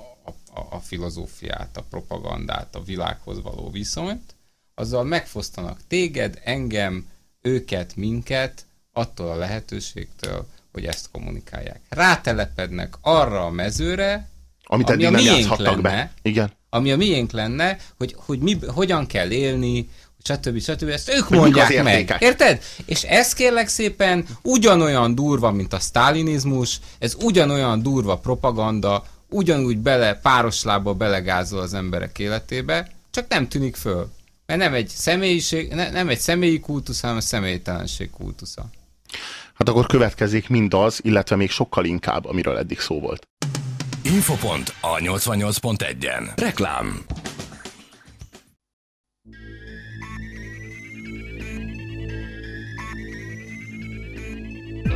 Speaker 3: a, a, filozófiát, a propagandát, a világhoz való viszonyt, azzal megfosztanak téged, engem, őket, minket attól a lehetőségtől, hogy ezt kommunikálják. Rátelepednek arra a mezőre,
Speaker 2: amit
Speaker 3: ami
Speaker 2: eddig
Speaker 3: a
Speaker 2: nem játszhattak be.
Speaker 3: lenne.
Speaker 2: Igen.
Speaker 3: ami a miénk lenne, hogy, hogy mi, hogyan kell élni, stb. stb. Ezt ők mondják meg.
Speaker 2: értékek.
Speaker 3: Érted? És ez kérlek szépen ugyanolyan durva, mint a sztálinizmus, ez ugyanolyan durva propaganda, ugyanúgy bele, páros lába belegázol az emberek életébe, csak nem tűnik föl. Mert nem egy személyiség, ne, nem egy személyi kultusz, hanem a személytelenség kultusza.
Speaker 2: Hát akkor következik mindaz, illetve még sokkal inkább, amiről eddig szó volt.
Speaker 1: Infopont a 88.1-en. Reklám.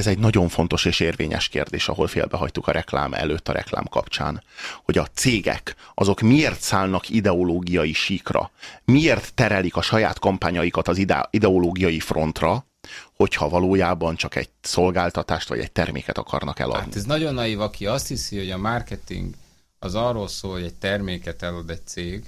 Speaker 2: Ez egy nagyon fontos és érvényes kérdés, ahol félbehagytuk a reklám előtt a reklám kapcsán. Hogy a cégek, azok miért szállnak ideológiai síkra? Miért terelik a saját kampányaikat az ide- ideológiai frontra, hogyha valójában csak egy szolgáltatást vagy egy terméket akarnak eladni?
Speaker 3: Hát ez nagyon naív, aki azt hiszi, hogy a marketing az arról szól, hogy egy terméket elad egy cég,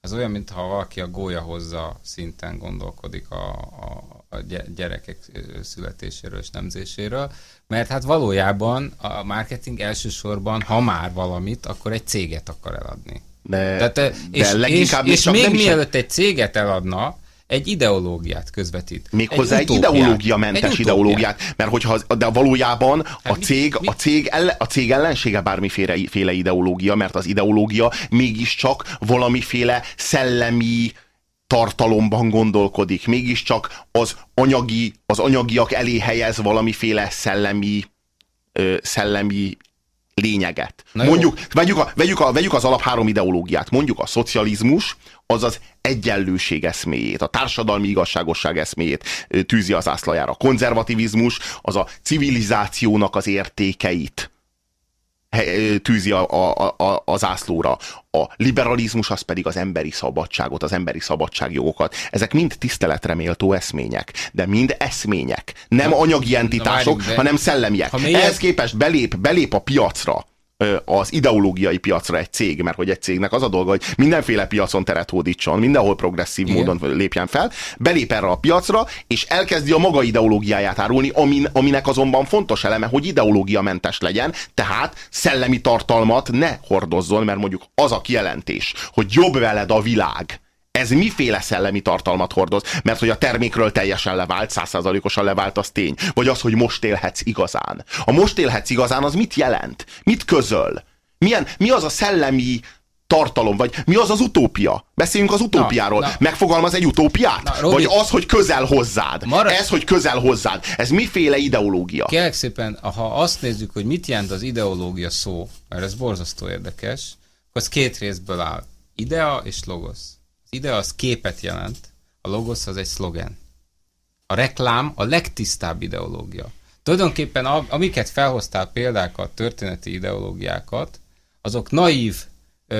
Speaker 3: az olyan, mintha valaki a gólya hozza szinten gondolkodik a, a, a gy- gyerekek születéséről és nemzéséről, mert hát valójában a marketing elsősorban, ha már valamit, akkor egy céget akar eladni.
Speaker 2: De,
Speaker 3: Tehát, és, és,
Speaker 2: leginkább
Speaker 3: és
Speaker 2: csak
Speaker 3: még
Speaker 2: nem
Speaker 3: mielőtt egy céget eladna, egy ideológiát közvetít.
Speaker 2: Méghozzá egy, egy ideológiamentes
Speaker 3: Egy
Speaker 2: ideológiát, mert hogyha az, de valójában a
Speaker 3: Hát mi-
Speaker 2: cég,
Speaker 3: mi-
Speaker 2: a cég, elle, a cég ellensége bármiféle féle ideológia, mert az ideológia mégiscsak valamiféle szellemi tartalomban gondolkodik, mégiscsak az anyagi, az anyagiak elé helyez valamiféle szellemi, ö, szellemi lényeget.
Speaker 3: Na jó.
Speaker 2: mondjuk, vegyük, a, vegyük, a, vegyük az alap három ideológiát. Mondjuk a szocializmus, az az egyenlőség eszméjét, a társadalmi igazságosság eszméjét tűzi az ászlajára. A konzervativizmus az a civilizációnak az értékeit tűzi a, a, a, az ászlóra. A liberalizmus az pedig az emberi szabadságot, az emberi szabadságjogokat. Ezek mind tiszteletre méltó eszmények, de mind eszmények. Nem anyagi entitások, hanem szellemiek. Ehhez képest belép, belép a piacra az ideológiai piacra egy cég, mert hogy egy cégnek az a dolga, hogy mindenféle piacon teret hódítson, mindenhol progresszív Igen. módon lépjen fel, belép erre a piacra, és elkezdi a maga ideológiáját árulni, amin, aminek azonban fontos eleme, hogy ideológiamentes legyen, tehát szellemi tartalmat ne hordozzon, mert mondjuk az a kijelentés, hogy jobb veled a világ, ez miféle szellemi tartalmat hordoz? Mert hogy a termékről teljesen levált, százszázalékosan levált, az tény. Vagy az, hogy most élhetsz igazán. A most élhetsz igazán, az mit jelent? Mit közöl? Milyen, mi az a szellemi tartalom, vagy mi az az utópia? Beszéljünk az utópiáról. Na, na. Megfogalmaz egy utópiát? Na, Robi, vagy az, hogy közel hozzád? Marad... Ez, hogy közel hozzád. Ez miféle ideológia?
Speaker 3: Kérlek szépen, ha azt nézzük, hogy mit jelent az ideológia szó, mert ez borzasztó érdekes, akkor az két részből áll. Idea és logosz ide az képet jelent, a logosz az egy szlogen. A reklám a legtisztább ideológia. Tulajdonképpen amiket felhoztál példákat, történeti ideológiákat, azok naív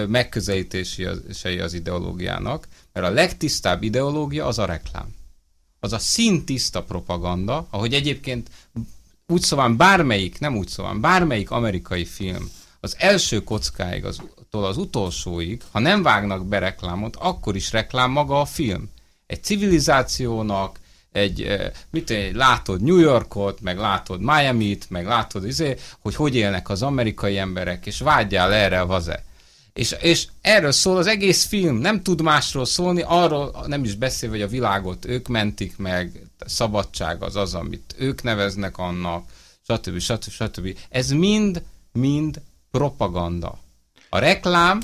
Speaker 3: megközelítései az ideológiának, mert a legtisztább ideológia az a reklám. Az a szintiszta propaganda, ahogy egyébként úgy szóval bármelyik, nem úgy szóval, bármelyik amerikai film az első kockáig az az utolsóig, ha nem vágnak be reklámot, akkor is reklám maga a film. Egy civilizációnak, egy, eh, mit egy, látod New Yorkot, meg látod Miami-t, meg látod, izé, hogy hogy élnek az amerikai emberek, és vágyjál erre a vaze. És, és erről szól az egész film, nem tud másról szólni, arról nem is beszél, hogy a világot ők mentik meg, szabadság az az, amit ők neveznek annak, stb. stb. stb. Ez mind, mind propaganda. A reklám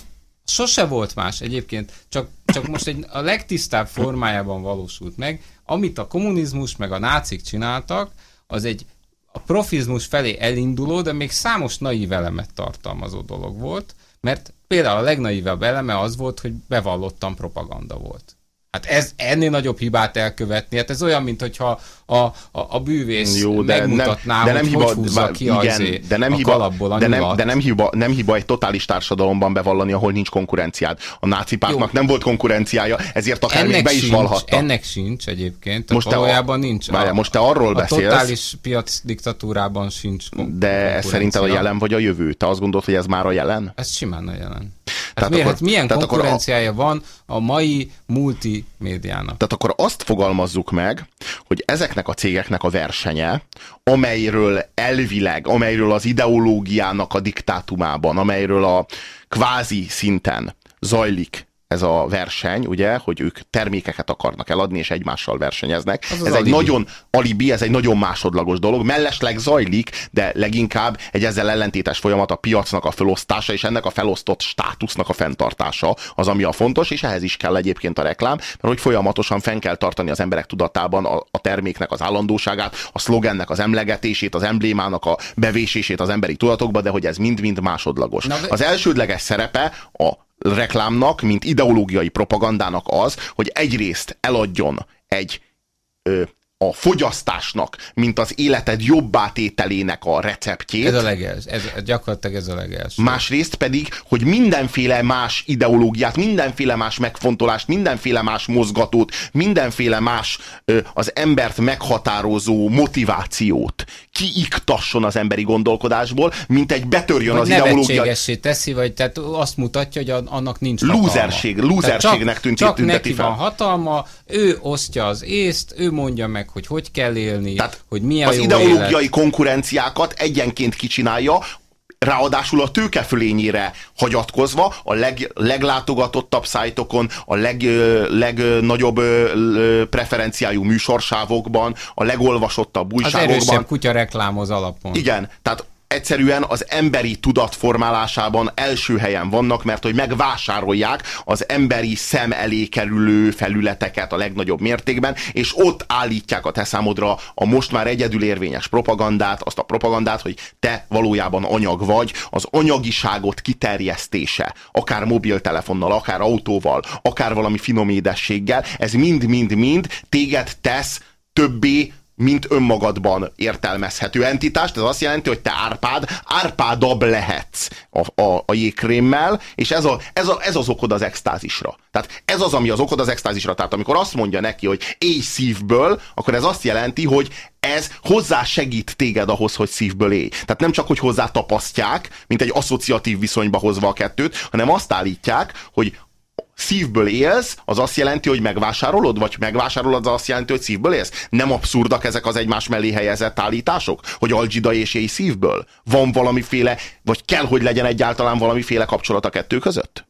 Speaker 3: sose volt más egyébként, csak, csak most egy, a legtisztább formájában valósult meg. Amit a kommunizmus meg a nácik csináltak, az egy a profizmus felé elinduló, de még számos naív elemet tartalmazó dolog volt, mert például a legnaívebb eleme az volt, hogy bevallottan propaganda volt. Hát ez ennél nagyobb hibát elkövetni, hát ez olyan, mint hogyha a, a, a bűvész Jó, de megmutatná, nem, de nem hogy hiba, hogy húzza ki igen, izé
Speaker 2: de nem
Speaker 3: a
Speaker 2: hiba, kalapból a de nem, de nem hiba, nem hiba egy totális társadalomban bevallani, ahol nincs konkurenciád. A náci pártnak Jó. nem volt konkurenciája, ezért akár ennek még be is sincs, valhatta.
Speaker 3: Ennek sincs egyébként, most valójában a, nincs.
Speaker 2: Várjál, most te arról a beszélsz. A
Speaker 3: totális piac diktatúrában sincs
Speaker 2: De ez szerinted a jelen vagy a jövő? Te azt gondolod, hogy ez már a jelen?
Speaker 3: Ez simán a jelen. Hát, miért? Akkor, hát milyen konkurenciája a... van a mai multimédiának?
Speaker 2: Tehát akkor azt fogalmazzuk meg, hogy ezeknek a cégeknek a versenye, amelyről elvileg, amelyről az ideológiának a diktátumában, amelyről a kvázi szinten zajlik ez a verseny, ugye, hogy ők termékeket akarnak eladni, és egymással versenyeznek. Az az ez alibi. egy nagyon alibi, ez egy nagyon másodlagos dolog. Mellesleg zajlik, de leginkább egy ezzel ellentétes folyamat a piacnak a felosztása, és ennek a felosztott státusznak a fenntartása az, ami a fontos, és ehhez is kell egyébként a reklám, mert hogy folyamatosan fenn kell tartani az emberek tudatában a, a terméknek az állandóságát, a szlogennek az emlegetését, az emblémának a bevésését az emberi tudatokba, de hogy ez mind-mind másodlagos. Na, az elsődleges szerepe a reklámnak, mint ideológiai propagandának az, hogy egyrészt eladjon egy ö, a fogyasztásnak, mint az életed jobbá tételének a receptjét.
Speaker 3: Ez a legelső, ez, gyakorlatilag ez a legelső.
Speaker 2: Másrészt pedig, hogy mindenféle más ideológiát, mindenféle más megfontolást, mindenféle más mozgatót, mindenféle más ö, az embert meghatározó motivációt kiiktasson az emberi gondolkodásból, mint egy betörjön vagy az ideológia.
Speaker 3: teszi, vagy tehát azt mutatja, hogy annak nincs
Speaker 2: Lúzerség, lúzerségnek tűnt,
Speaker 3: csak
Speaker 2: tünteti
Speaker 3: neki fel. van hatalma, ő osztja az észt, ő mondja meg, hogy hogy kell élni, Tehát hogy milyen
Speaker 2: Az ideológiai
Speaker 3: élet.
Speaker 2: konkurenciákat egyenként kicsinálja, ráadásul a tőkefölényére hagyatkozva a leg, leglátogatottabb szájtokon, a leg, legnagyobb preferenciájú műsorsávokban, a legolvasottabb újságokban. Az erősebb
Speaker 3: kutya reklámoz alapon.
Speaker 2: Igen, tehát egyszerűen az emberi tudat formálásában első helyen vannak, mert hogy megvásárolják az emberi szem elé kerülő felületeket a legnagyobb mértékben, és ott állítják a te számodra a most már egyedül érvényes propagandát, azt a propagandát, hogy te valójában anyag vagy, az anyagiságot kiterjesztése, akár mobiltelefonnal, akár autóval, akár valami finom édességgel, ez mind-mind-mind téged tesz többé mint önmagadban értelmezhető entitást, ez azt jelenti, hogy te árpád, árpádabb lehetsz a, a, a jégkrémmel, és ez, a, ez, a, ez az okod az extázisra. Tehát ez az, ami az okod az extázisra. Tehát amikor azt mondja neki, hogy éj szívből, akkor ez azt jelenti, hogy ez hozzá segít téged ahhoz, hogy szívből élj. Tehát nem csak, hogy hozzá tapasztják, mint egy asszociatív viszonyba hozva a kettőt, hanem azt állítják, hogy szívből élsz, az azt jelenti, hogy megvásárolod, vagy megvásárolod, az azt jelenti, hogy szívből élsz. Nem abszurdak ezek az egymás mellé helyezett állítások, hogy algida és éj szívből? Van valamiféle, vagy kell, hogy legyen egyáltalán valamiféle kapcsolat a kettő között?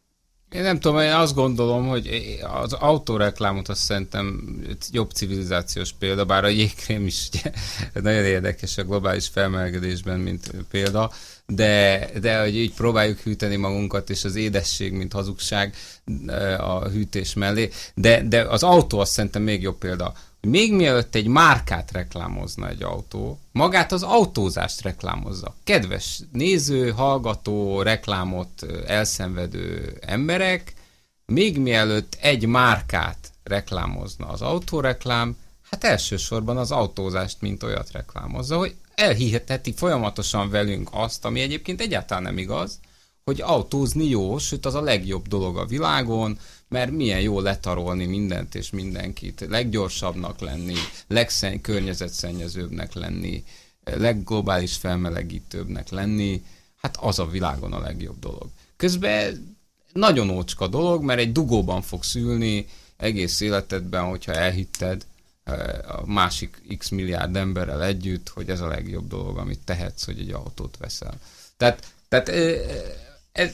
Speaker 3: Én nem tudom, én azt gondolom, hogy az autóreklámot azt szerintem jobb civilizációs példa, bár a jégkrém is ugye, nagyon érdekes a globális felmelegedésben, mint példa, de, de hogy így próbáljuk hűteni magunkat, és az édesség, mint hazugság a hűtés mellé. De, de az autó azt szerintem még jobb példa. Még mielőtt egy márkát reklámozna egy autó, magát az autózást reklámozza. Kedves néző, hallgató, reklámot elszenvedő emberek, még mielőtt egy márkát reklámozna az autóreklám, hát elsősorban az autózást, mint olyat reklámozza, hogy elhiheteti folyamatosan velünk azt, ami egyébként egyáltalán nem igaz, hogy autózni jó, sőt az a legjobb dolog a világon, mert milyen jó letarolni mindent és mindenkit, leggyorsabbnak lenni, legszenny, lenni, legglobális felmelegítőbbnek lenni, hát az a világon a legjobb dolog. Közben nagyon ócska dolog, mert egy dugóban fogsz ülni egész életedben, hogyha elhitted, a másik x milliárd emberrel együtt, hogy ez a legjobb dolog, amit tehetsz, hogy egy autót veszel. Tehát, tehát ez,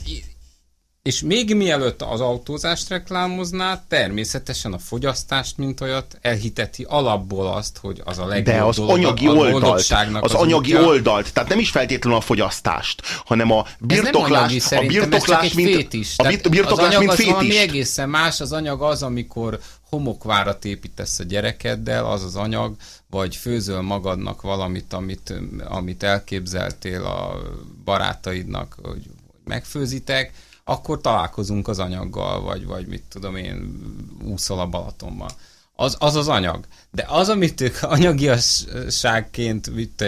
Speaker 3: és még mielőtt az autózást reklámozná, természetesen a fogyasztást, mint olyat, elhiteti alapból azt, hogy az a legjobb
Speaker 2: De az
Speaker 3: dolog,
Speaker 2: anyagi
Speaker 3: a,
Speaker 2: oldalt, az,
Speaker 3: az
Speaker 2: anyagi
Speaker 3: útja.
Speaker 2: oldalt, tehát nem is feltétlenül a fogyasztást, hanem a birtoklás,
Speaker 3: a
Speaker 2: birtoklás, mint,
Speaker 3: fétis.
Speaker 2: a birtoklás,
Speaker 3: az anyag
Speaker 2: mint fétis.
Speaker 3: egészen más, az anyag az, amikor homokvárat építesz a gyerekeddel, az az anyag, vagy főzöl magadnak valamit, amit, amit elképzeltél a barátaidnak, hogy megfőzitek, akkor találkozunk az anyaggal, vagy, vagy mit tudom én, úszol a Balatonban. Az, az az anyag. De az, amit ők anyagiasságként mit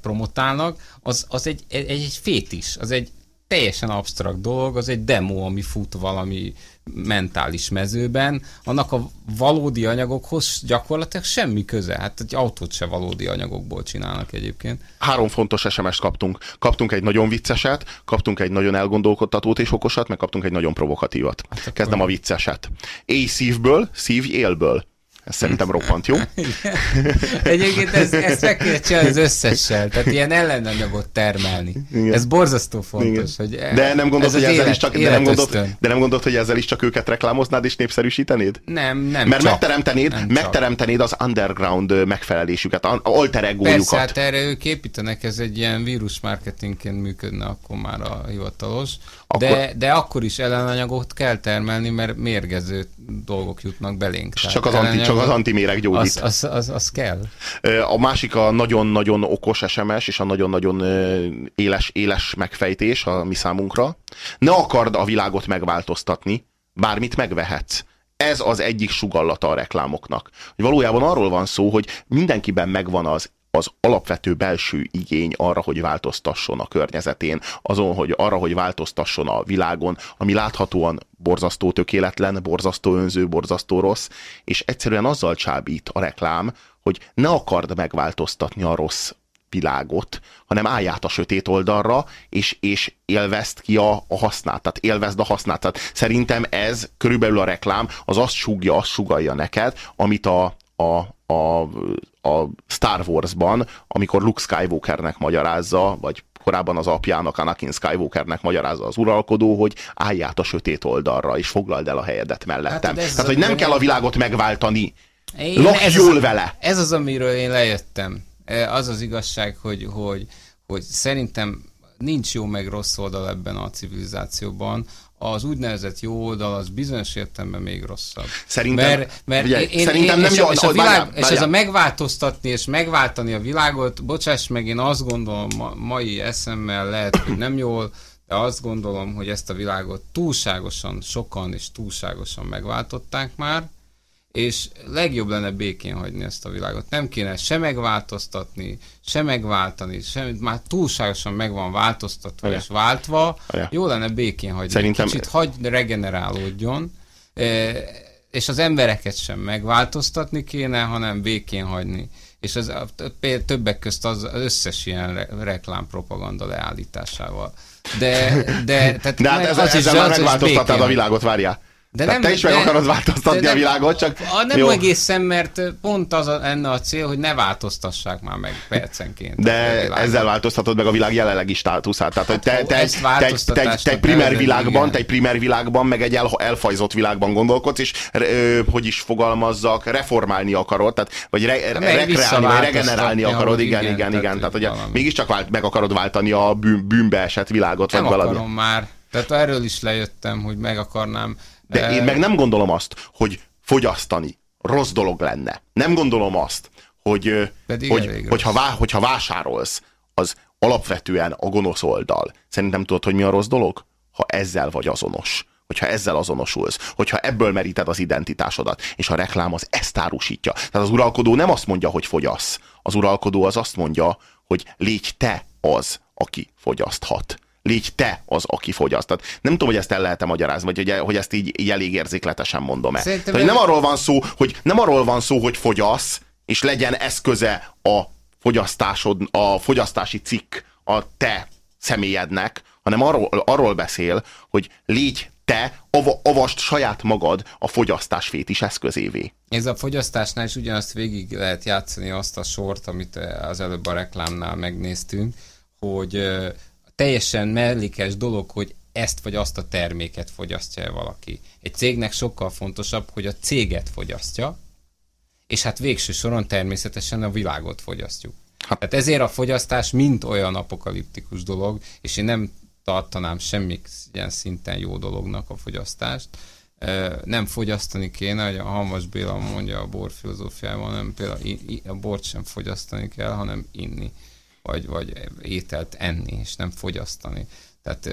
Speaker 3: promotálnak, az, az egy, egy, egy fétis, az egy teljesen absztrakt dolog, az egy demo, ami fut valami mentális mezőben, annak a valódi anyagokhoz gyakorlatilag semmi köze. Hát egy autót se valódi anyagokból csinálnak egyébként.
Speaker 2: Három fontos SMS-t kaptunk. Kaptunk egy nagyon vicceset, kaptunk egy nagyon elgondolkodtatót és okosat, meg kaptunk egy nagyon provokatívat. Hát Kezdem a vicceset. Éj szívből, szív élből. Ez szerintem roppant jó. [laughs]
Speaker 3: Egyébként ezt, ezt meg kéne csinálni az összessel, tehát ilyen ellenanyagot termelni. Igen. Ez borzasztó fontos. Igen. Hogy
Speaker 2: de nem gondolod, hogy ezzel élet, is csak, de nem gondolod, de nem gondolod, hogy ezzel is csak őket reklámoznád és népszerűsítenéd?
Speaker 3: Nem, nem
Speaker 2: Mert
Speaker 3: csak,
Speaker 2: megteremtenéd,
Speaker 3: nem
Speaker 2: megteremtenéd az underground megfelelésüket, alter egójukat.
Speaker 3: Persze, hát erre ők építenek, ez egy ilyen vírus marketingként működne akkor már a hivatalos. Akkor... De, de akkor is ellenanyagot kell termelni, mert mérgező dolgok jutnak belénk.
Speaker 2: Csak az, anti, csak az antiméreg gyógyít.
Speaker 3: Az, az, az, az kell.
Speaker 2: A másik a nagyon-nagyon okos SMS, és a nagyon-nagyon éles, éles megfejtés a mi számunkra. Ne akard a világot megváltoztatni, bármit megvehetsz ez az egyik sugallata a reklámoknak. Hogy valójában arról van szó, hogy mindenkiben megvan az az alapvető belső igény arra, hogy változtasson a környezetén, azon, hogy arra, hogy változtasson a világon, ami láthatóan borzasztó tökéletlen, borzasztó önző, borzasztó rossz, és egyszerűen azzal csábít a reklám, hogy ne akard megváltoztatni a rossz világot, hanem állj át a sötét oldalra, és, és élvezd ki a, a hasznát, tehát élvezd a hasznát. Tehát szerintem ez körülbelül a reklám, az azt súgja, azt sugalja neked, amit a, a, a, a Star Wars-ban, amikor Luke Skywalkernek magyarázza, vagy korábban az apjának, Anakin Skywalkernek magyarázza az uralkodó, hogy állj át a sötét oldalra, és foglald el a helyedet mellettem. Hát, Tehát, hogy nem kell a világot megváltani. Én, Lakj ez jól
Speaker 3: az,
Speaker 2: vele!
Speaker 3: Ez az, amiről én lejöttem. Az az igazság, hogy, hogy, hogy szerintem nincs jó meg rossz oldal ebben a civilizációban. Az úgynevezett jó oldal az bizonyos értelemben még rosszabb.
Speaker 2: Szerintem,
Speaker 3: mert, mert
Speaker 2: ugye,
Speaker 3: én,
Speaker 2: szerintem
Speaker 3: én,
Speaker 2: nem
Speaker 3: és,
Speaker 2: jó,
Speaker 3: és, a világ,
Speaker 2: várjál,
Speaker 3: és ez a megváltoztatni és megváltani a világot, bocsáss meg, én azt gondolom ma, mai eszemmel lehet, hogy nem jól, de azt gondolom, hogy ezt a világot túlságosan sokan és túlságosan megváltották már, és legjobb lenne békén hagyni ezt a világot. Nem kéne se megváltoztatni, se megváltani, sem, már túlságosan meg van változtatva
Speaker 2: Igen.
Speaker 3: és váltva,
Speaker 2: Igen.
Speaker 3: jó lenne békén hagyni.
Speaker 2: Szerintem-
Speaker 3: Kicsit hagy regenerálódjon, e, és az embereket sem megváltoztatni kéne, hanem békén hagyni. És az, többek közt az, az összes ilyen re, reklámpropaganda leállításával. De, de, tehát
Speaker 2: De hát
Speaker 3: meg-
Speaker 2: ezzel,
Speaker 3: az
Speaker 2: ezzel már
Speaker 3: is
Speaker 2: megváltoztattad
Speaker 3: békén
Speaker 2: a világot, várjál.
Speaker 3: De
Speaker 2: De nem, te is meg
Speaker 3: de-
Speaker 2: akarod változtatni
Speaker 3: de
Speaker 2: a
Speaker 3: nem-
Speaker 2: világot, csak...
Speaker 3: A, nem
Speaker 2: jó.
Speaker 3: egészen, mert pont az a, enne a cél, hogy ne változtassák már meg percenként.
Speaker 2: De ezzel változtatod meg a világ jelenlegi státuszát. Tehát, hogy te,
Speaker 3: Hát,
Speaker 2: te, te, te, te, primer világban,
Speaker 3: igen.
Speaker 2: te egy primer világban, meg egy el, elfajzott világban gondolkodsz, és ö, hogy is fogalmazzak, reformálni akarod, tehát, vagy re,
Speaker 3: meg
Speaker 2: rekreálni, vagy regenerálni akarod, igen,
Speaker 3: igen,
Speaker 2: igen,
Speaker 3: tehát,
Speaker 2: igen. Tehát, ugye mégiscsak vált, meg akarod váltani a bűn, bűnbe esett világot,
Speaker 3: nem
Speaker 2: vagy valami.
Speaker 3: akarom már. Tehát erről is lejöttem, hogy meg akarnám.
Speaker 2: De én meg nem gondolom azt, hogy fogyasztani rossz dolog lenne. Nem gondolom azt, hogy,
Speaker 3: Pedig
Speaker 2: hogy, hogyha, vá, hogyha vásárolsz, az alapvetően a gonosz oldal. Szerintem tudod, hogy mi a rossz dolog? Ha ezzel vagy azonos. Hogyha ezzel azonosulsz, hogyha ebből meríted az identitásodat, és a reklám az ezt árusítja. Tehát az uralkodó nem azt mondja, hogy fogyasz. Az uralkodó az azt mondja, hogy légy te az, aki fogyaszthat légy te az, aki fogyaszt. Tehát nem tudom, hogy ezt el lehet-e magyarázni, vagy hogy, hogy ezt így, így elég érzékletesen mondom-e.
Speaker 3: Szerintem
Speaker 2: Tehát, hogy nem arról van szó, hogy nem arról van szó, hogy fogyasz, és legyen eszköze a fogyasztásod, a fogyasztási cikk a te személyednek, hanem arról, arról beszél, hogy légy te, ava, avast saját magad a fogyasztás fétis eszközévé.
Speaker 3: Ez a fogyasztásnál is ugyanazt végig lehet játszani azt a sort, amit eh, az előbb a reklámnál megnéztünk, hogy eh, teljesen mellékes dolog, hogy ezt vagy azt a terméket fogyasztja valaki. Egy cégnek sokkal fontosabb, hogy a céget fogyasztja, és hát végső soron természetesen a világot fogyasztjuk.
Speaker 2: Hát-
Speaker 3: Tehát ezért a fogyasztás mint olyan apokaliptikus dolog, és én nem tartanám semmi ilyen szinten jó dolognak a fogyasztást. Nem fogyasztani kéne, hogy a Halmas Béla mondja a bor filozófiában, nem például a bort sem fogyasztani kell, hanem inni, vagy, vagy ételt enni, és nem fogyasztani. Tehát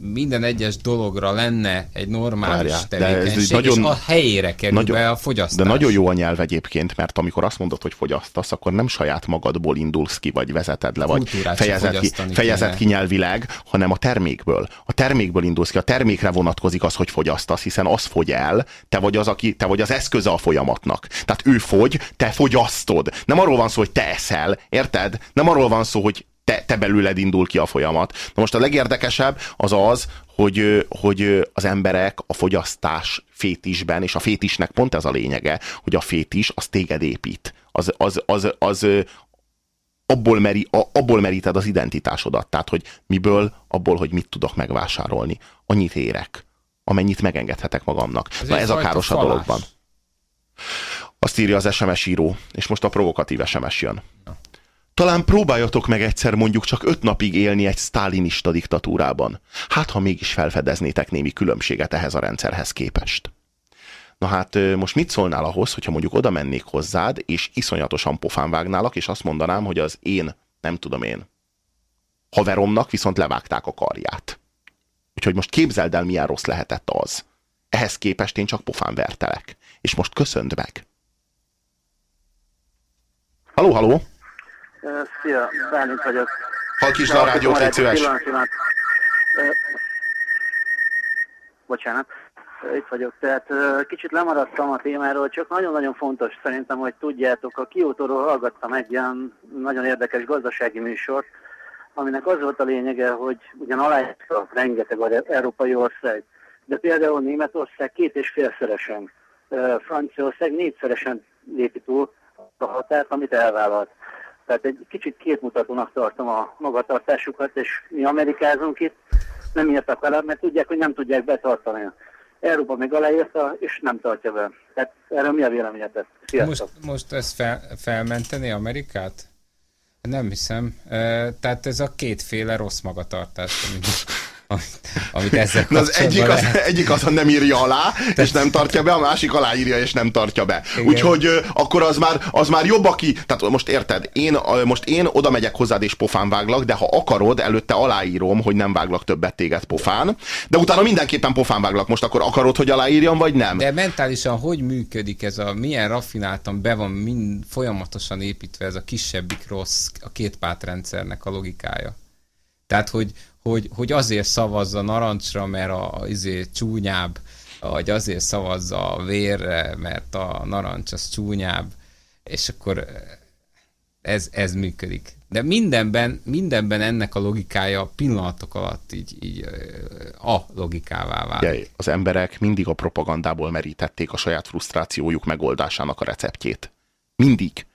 Speaker 3: minden egyes dologra lenne egy normális
Speaker 2: Várjál, de ez
Speaker 3: tevékenység,
Speaker 2: nagyon-
Speaker 3: és a helyére kerül
Speaker 2: nagyon-
Speaker 3: be a fogyasztás.
Speaker 2: De nagyon jó a nyelv egyébként, mert amikor azt mondod, hogy fogyasztasz, akkor nem saját magadból indulsz ki, vagy vezeted le, vagy
Speaker 3: Kultúrát
Speaker 2: fejezed ki, fejezed
Speaker 3: kéne.
Speaker 2: ki nyelvileg, hanem a termékből. A termékből indulsz ki, a termékre vonatkozik az, hogy fogyasztasz, hiszen az fogy el, te vagy az, aki, te vagy az eszköze a folyamatnak. Tehát ő fogy, te fogyasztod. Nem arról van szó, hogy te eszel, érted? Nem arról van szó, hogy te, te belőled indul ki a folyamat. Na most a legérdekesebb az az, hogy, hogy az emberek a fogyasztás fétisben, és a fétisnek pont ez a lényege, hogy a fétis az téged épít. Az, az, az, az, abból, meri, a, abból meríted az identitásodat. Tehát, hogy miből, abból, hogy mit tudok megvásárolni. Annyit érek, amennyit megengedhetek magamnak.
Speaker 3: Ez
Speaker 2: Na ez a káros a dologban. Azt írja az SMS író, és most a provokatív SMS jön. Talán próbáljatok meg egyszer mondjuk csak öt napig élni egy sztálinista diktatúrában. Hát, ha mégis felfedeznétek némi különbséget ehhez a rendszerhez képest. Na hát most mit szólnál ahhoz, hogyha mondjuk oda mennék hozzád, és iszonyatosan pofán vágnálak, és azt mondanám, hogy az én, nem tudom én, haveromnak viszont levágták a karját. Úgyhogy most képzeld el, milyen rossz lehetett az. Ehhez képest én csak pofán vertelek. És most köszönd meg. Haló, haló!
Speaker 4: Szia, Bálint vagyok.
Speaker 2: Halkítsd le a rádiót, légy szíves.
Speaker 4: Bocsánat, itt vagyok. Tehát kicsit lemaradtam a témáról, csak nagyon-nagyon fontos szerintem, hogy tudjátok, a Kiotóról hallgattam egy ilyen nagyon érdekes gazdasági műsort, aminek az volt a lényege, hogy ugyan aláírta rengeteg a- európai ország, de például Németország két és félszeresen, Franciaország négyszeresen lépi túl a határt, amit elvállalt. Tehát egy kicsit képmutatónak tartom a magatartásukat, és mi amerikázunk itt, nem írtak vele, mert tudják, hogy nem tudják betartani. Európa meg aláírta, és nem tartja be. Tehát erről mi a véleményetek?
Speaker 3: Most, most ezt fel, felmenteni Amerikát? Nem hiszem. E, tehát ez a kétféle rossz magatartás. Amit, ezzel
Speaker 2: Na az egyik az, egyik az, nem írja alá, és nem tartja be, a másik aláírja, és nem tartja be. Úgyhogy akkor az már, az már jobb, aki... Tehát most érted, én, most én oda megyek hozzád, és pofán váglak, de ha akarod, előtte aláírom, hogy nem váglak többet téged pofán, de utána mindenképpen pofán váglak. Most akkor akarod, hogy aláírjam, vagy nem?
Speaker 3: De mentálisan hogy működik ez a, milyen raffináltan be van mind folyamatosan építve ez a kisebbik rossz, a két pártrendszernek a logikája? Tehát, hogy, hogy, hogy azért szavazza narancsra, mert a izé csúnyább, vagy azért szavazza a vérre, mert a narancs az csúnyább, és akkor ez, ez működik. De mindenben, mindenben ennek a logikája pillanatok alatt így, így a logikává válik.
Speaker 2: Az emberek mindig a propagandából merítették a saját frusztrációjuk megoldásának a receptjét. Mindig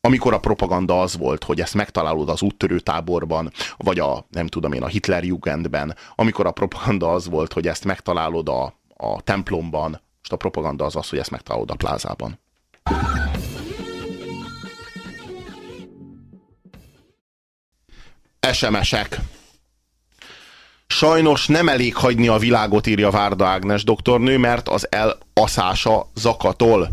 Speaker 2: amikor a propaganda az volt, hogy ezt megtalálod az úttörő táborban, vagy a, nem tudom én, a Hitlerjugendben, amikor a propaganda az volt, hogy ezt megtalálod a, a templomban, most a propaganda az az, hogy ezt megtalálod a plázában. SMS-ek. Sajnos nem elég hagyni a világot, írja Várda Ágnes doktornő, mert az elaszása zakatol.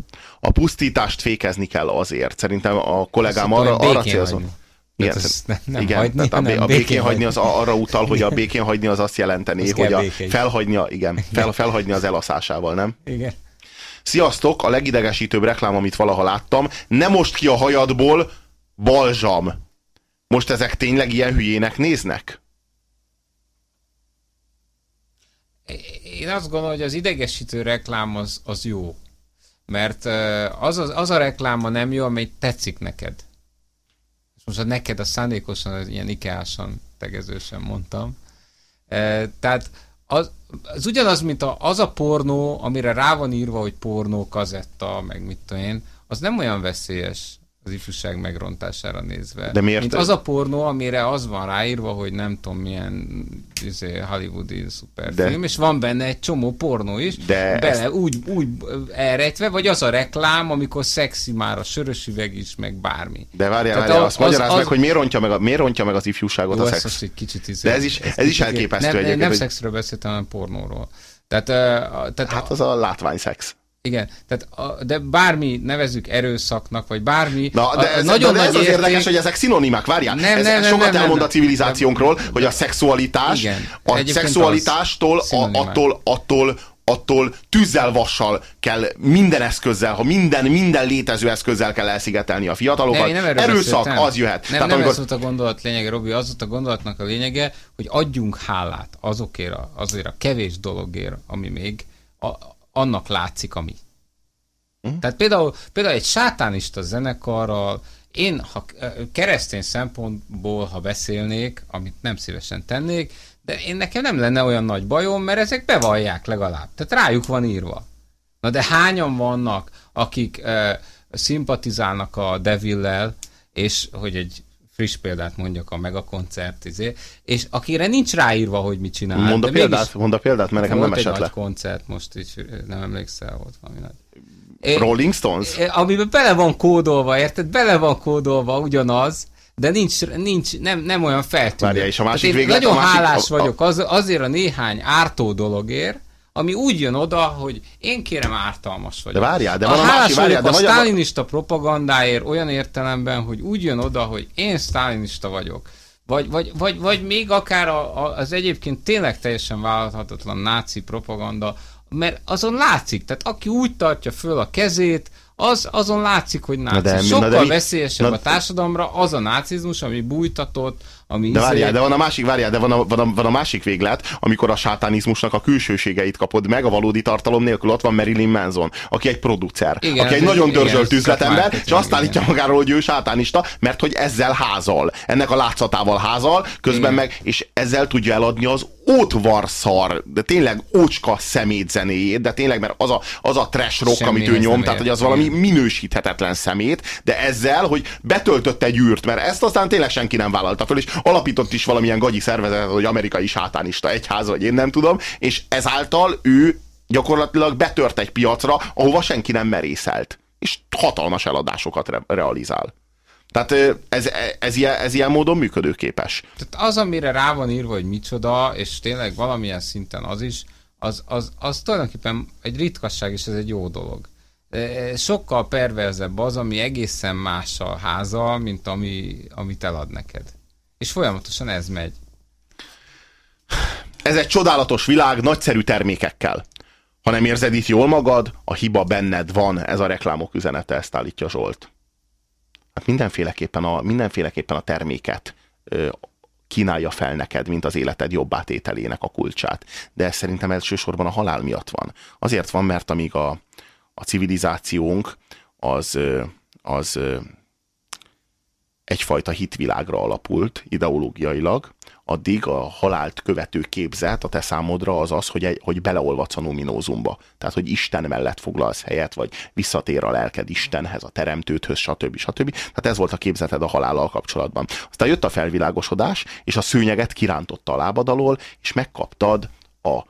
Speaker 2: A pusztítást fékezni kell azért. Szerintem a kollégám arra, arra célzott.
Speaker 3: Igen, nem, nem igen hagyni,
Speaker 2: tehát a, a békén, békén hagyni az arra utal, hogy a békén hagyni az azt jelenteni, az hogy a felhagyni, igen, fel, felhagyni az elaszásával, nem?
Speaker 3: Igen.
Speaker 2: Sziasztok, a legidegesítőbb reklám, amit valaha láttam. Ne most ki a hajadból, balzsam. Most ezek tényleg ilyen hülyének néznek?
Speaker 3: Én azt gondolom, hogy az idegesítő reklám az, az jó. Mert az, az, az a rekláma nem jó, amely tetszik neked. És most a neked a szándékosan, az ilyen ikeásan, tegezősen mondtam. Tehát az, az ugyanaz, mint a, az a pornó, amire rá van írva, hogy pornó, kazetta, meg mit tudom én, az nem olyan veszélyes az ifjúság megrontására nézve.
Speaker 2: De miért?
Speaker 3: Mint az a pornó, amire az van ráírva, hogy nem tudom milyen izé, hollywoodi szuperfilm, és van benne egy csomó pornó is, de bele ezt... úgy, úgy elrejtve, vagy az a reklám, amikor szexi már a sörös üveg is, meg bármi.
Speaker 2: De várjál, várjál, azt az, magyarázd az, meg, hogy miért rontja meg, a, miért rontja meg az ifjúságot
Speaker 3: Jó,
Speaker 2: a szex.
Speaker 3: egy kicsit izé,
Speaker 2: de ez is, ez, ez is elképesztő
Speaker 3: nem,
Speaker 2: egyébként.
Speaker 3: Nem hogy... szexről beszéltem, hanem pornóról. Tehát, uh, tehát
Speaker 2: hát az a látványszex.
Speaker 3: Igen, tehát a, de bármi nevezük erőszaknak, vagy bármi.
Speaker 2: Na, de ez, nagyon de nagy ez az érték... érdekes, hogy ezek szinonimák, várjál. Nem, ez, nem, ez sokat nem, elmond nem, a civilizációnkról, nem, hogy a szexualitás, igen, a szexualitástól, a, attól, attól, attól tűzzel, vassal kell minden eszközzel, ha minden, minden létező eszközzel kell elszigetelni a fiatalokat.
Speaker 3: Nem, nem
Speaker 2: Erőszak, beszéltem. az jöhet.
Speaker 3: Nem, Tehát nem amikor... ez volt a gondolat lényege, Robi, az volt a gondolatnak a lényege, hogy adjunk hálát azokért, a, azért a kevés dologért, ami még a, annak látszik, ami. Hm? Tehát például, például egy sátánista zenekarral, én, ha keresztény szempontból, ha beszélnék, amit nem szívesen tennék, de én nekem nem lenne olyan nagy bajom, mert ezek bevallják legalább. Tehát rájuk van írva. Na de hányan vannak, akik uh, szimpatizálnak a Devillel, és hogy egy friss példát mondjak a megakoncert, izé, és akire nincs ráírva, hogy mit csinál.
Speaker 2: Mond a példát, mégis, mond a példát, mert nekem nem esett
Speaker 3: egy
Speaker 2: le.
Speaker 3: koncert most is, nem emlékszel, volt valami nagy.
Speaker 2: Rolling Stones?
Speaker 3: Amiben bele van kódolva, érted? Bele van kódolva ugyanaz, de nincs, nincs nem, nem olyan feltűnő.
Speaker 2: Várja, és a másik véglet,
Speaker 3: nagyon
Speaker 2: a másik,
Speaker 3: hálás vagyok az, azért a néhány ártó dologért, ami úgy jön oda, hogy én kérem ártalmas vagyok.
Speaker 2: De várjál, de van a, a másik, várjál,
Speaker 3: de a sztálinista propagandáért olyan értelemben, hogy úgy jön oda, hogy én sztálinista vagyok. Vagy, vagy, vagy, vagy még akár a, a, az egyébként tényleg teljesen vállalhatatlan náci propaganda, mert azon látszik, tehát aki úgy tartja föl a kezét, az, azon látszik, hogy náci. De, Sokkal de, veszélyesebb na, a társadalomra az a nácizmus, ami bújtatott, ami
Speaker 2: de várjál, de van a másik, várjál, de van a, van, a, van a másik véglet, amikor a sátánizmusnak a külsőségeit kapod meg, a valódi tartalom nélkül ott van Marilyn Manson, aki egy producer, igen, aki egy nagyon dörzsölt üzletember, és azt állítja magáról, hogy ő sátánista, mert hogy ezzel házal, ennek a látszatával házal, közben igen. meg, és ezzel tudja eladni az ótvarszar, de tényleg ócska szemét zenéjét, de tényleg, mert az a, az a trash rock, Semmi amit ő nyom, tehát hogy az valami minősíthetetlen szemét, de ezzel, hogy betöltött egy űrt, mert ezt aztán tényleg senki nem vállalta föl, és alapított is valamilyen gagyi szervezetet, hogy amerikai sátánista egyház, vagy én nem tudom, és ezáltal ő gyakorlatilag betört egy piacra, ahova senki nem merészelt. És hatalmas eladásokat re- realizál. Tehát ez, ez, ilyen, ez ilyen módon működőképes.
Speaker 3: Tehát az, amire rá van írva, hogy micsoda, és tényleg valamilyen szinten az is, az, az, az tulajdonképpen egy ritkasság, és ez egy jó dolog. E, Sokkal perverzebb az, ami egészen más a háza, mint ami, amit elad neked. És folyamatosan ez megy.
Speaker 2: Ez egy csodálatos világ nagyszerű termékekkel. Ha nem érzed itt jól magad, a hiba benned van. Ez a reklámok üzenete, ezt állítja Zsolt. Hát mindenféleképpen a, mindenféleképpen a terméket ö, kínálja fel neked, mint az életed jobb átételének a kulcsát. De ez szerintem elsősorban a halál miatt van. Azért van, mert amíg a, a civilizációnk az, az egyfajta hitvilágra alapult ideológiailag, addig a halált követő képzet a te számodra az az, hogy, egy, hogy beleolvadsz a nominózumba. Tehát, hogy Isten mellett foglalsz helyet, vagy visszatér a lelked Istenhez, a teremtőthöz, stb. stb. Tehát ez volt a képzeted a halállal kapcsolatban. Aztán jött a felvilágosodás, és a szőnyeget kirántotta a lábad alól, és megkaptad a, a,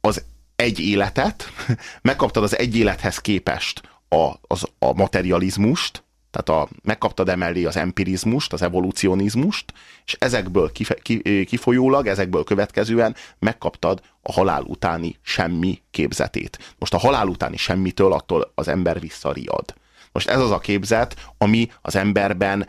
Speaker 2: az egy életet, [laughs] megkaptad az egy élethez képest a, az, a materializmust, tehát a, megkaptad emellé az empirizmust, az evolucionizmust, és ezekből kife, ki, kifolyólag, ezekből következően megkaptad a halál utáni semmi képzetét. Most a halál utáni semmitől attól az ember visszariad. Most ez az a képzet, ami az emberben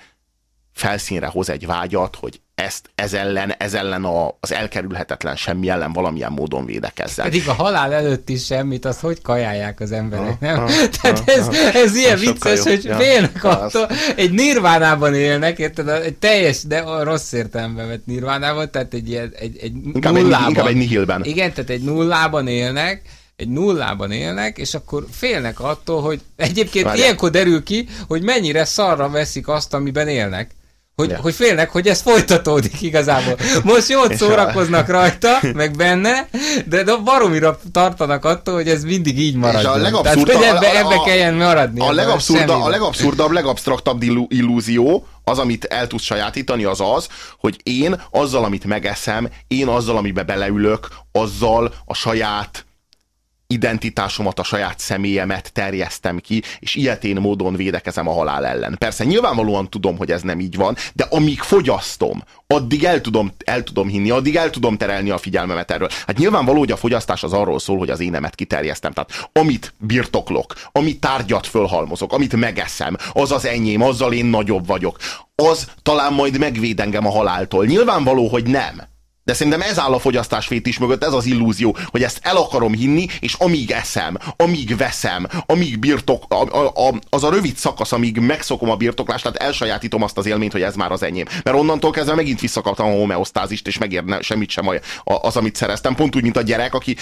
Speaker 2: felszínre hoz egy vágyat, hogy ezt, ez ellen, ez ellen a, az elkerülhetetlen semmi ellen valamilyen módon védekezzen.
Speaker 3: Pedig a halál előtt is semmit, azt hogy kajálják az emberek, nem? Ha, [laughs] Tehát ha, ez, ha, ez ilyen vicces, hogy ja, félnek attól, egy nirvánában élnek, érted? Egy teljes, de a rossz értelemben vett nirvánában, tehát egy, egy, egy, egy
Speaker 2: inkább nullában. Egy, inkább egy nihilben.
Speaker 3: Igen, tehát egy nullában élnek, egy nullában élnek, és akkor félnek attól, hogy egyébként Várjál. ilyenkor derül ki, hogy mennyire szarra veszik azt, amiben élnek. Hogy, ja. hogy félnek, hogy ez folytatódik igazából. Most jót szórakoznak rajta, meg benne, de, de baromira tartanak attól, hogy ez mindig így marad.
Speaker 2: a
Speaker 3: Tehát, hogy ebbe, ebbe a, kelljen maradni.
Speaker 2: A, legabszurda, a legabszurdabb, legabsztraktabb illúzió, az, amit el tudsz sajátítani, az az, hogy én azzal, amit megeszem, én azzal, amiben beleülök, azzal a saját identitásomat, a saját személyemet terjesztem ki, és ilyetén módon védekezem a halál ellen. Persze nyilvánvalóan tudom, hogy ez nem így van, de amíg fogyasztom, addig el tudom, el tudom hinni, addig el tudom terelni a figyelmemet erről. Hát nyilvánvaló, hogy a fogyasztás az arról szól, hogy az énemet kiterjesztem. Tehát amit birtoklok, amit tárgyat fölhalmozok, amit megeszem, az az enyém, azzal én nagyobb vagyok. Az talán majd megvéd engem a haláltól. Nyilvánvaló, hogy nem. De szerintem ez áll a fogyasztás fétis mögött, ez az illúzió, hogy ezt el akarom hinni, és amíg eszem, amíg veszem, amíg birtok, a, a, a, az a rövid szakasz, amíg megszokom a birtoklást, tehát elsajátítom azt az élményt, hogy ez már az enyém. Mert onnantól kezdve megint visszakaptam a homeosztázist, és megérne semmit sem az, amit szereztem. Pont úgy, mint a gyerek, aki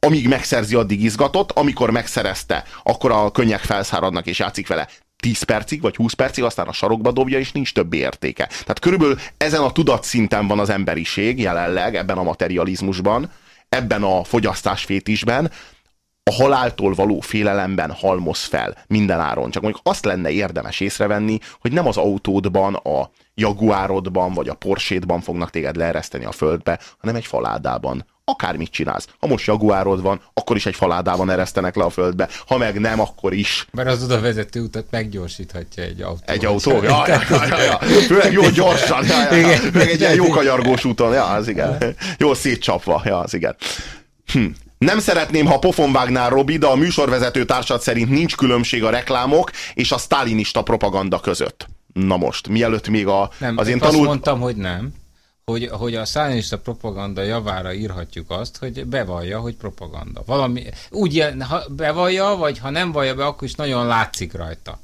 Speaker 2: amíg megszerzi, addig izgatott, amikor megszerezte, akkor a könnyek felszáradnak és játszik vele. 10 percig, vagy 20 percig, aztán a sarokba dobja, és nincs többi értéke. Tehát körülbelül ezen a tudatszinten van az emberiség jelenleg, ebben a materializmusban, ebben a fogyasztásfétisben, a haláltól való félelemben halmoz fel minden áron. Csak mondjuk azt lenne érdemes észrevenni, hogy nem az autódban, a Jaguárodban vagy a Porsétban fognak téged leereszteni a földbe, hanem egy faládában akármit csinálsz. Ha most jaguárod van, akkor is egy faládában eresztenek le a földbe, ha meg nem, akkor is.
Speaker 3: Mert az oda vezető utat meggyorsíthatja egy autó.
Speaker 2: Egy autó? Ja, ja, ja, ja. Főleg jó gyorsan, ja, ja, ja. meg egy ilyen jó kanyargós úton, ja, az igen. Jó szétcsapva, ja, az igen. Hm. Nem szeretném, ha pofon vágnál Robi, de a műsorvezető társad szerint nincs különbség a reklámok és a sztálinista propaganda között. Na most, mielőtt még a,
Speaker 3: nem, az én tanult... azt mondtam, hogy nem hogy, hogy a szállinista propaganda javára írhatjuk azt, hogy bevallja, hogy propaganda. Valami, úgy, ha bevallja, vagy ha nem vallja be, akkor is nagyon látszik rajta.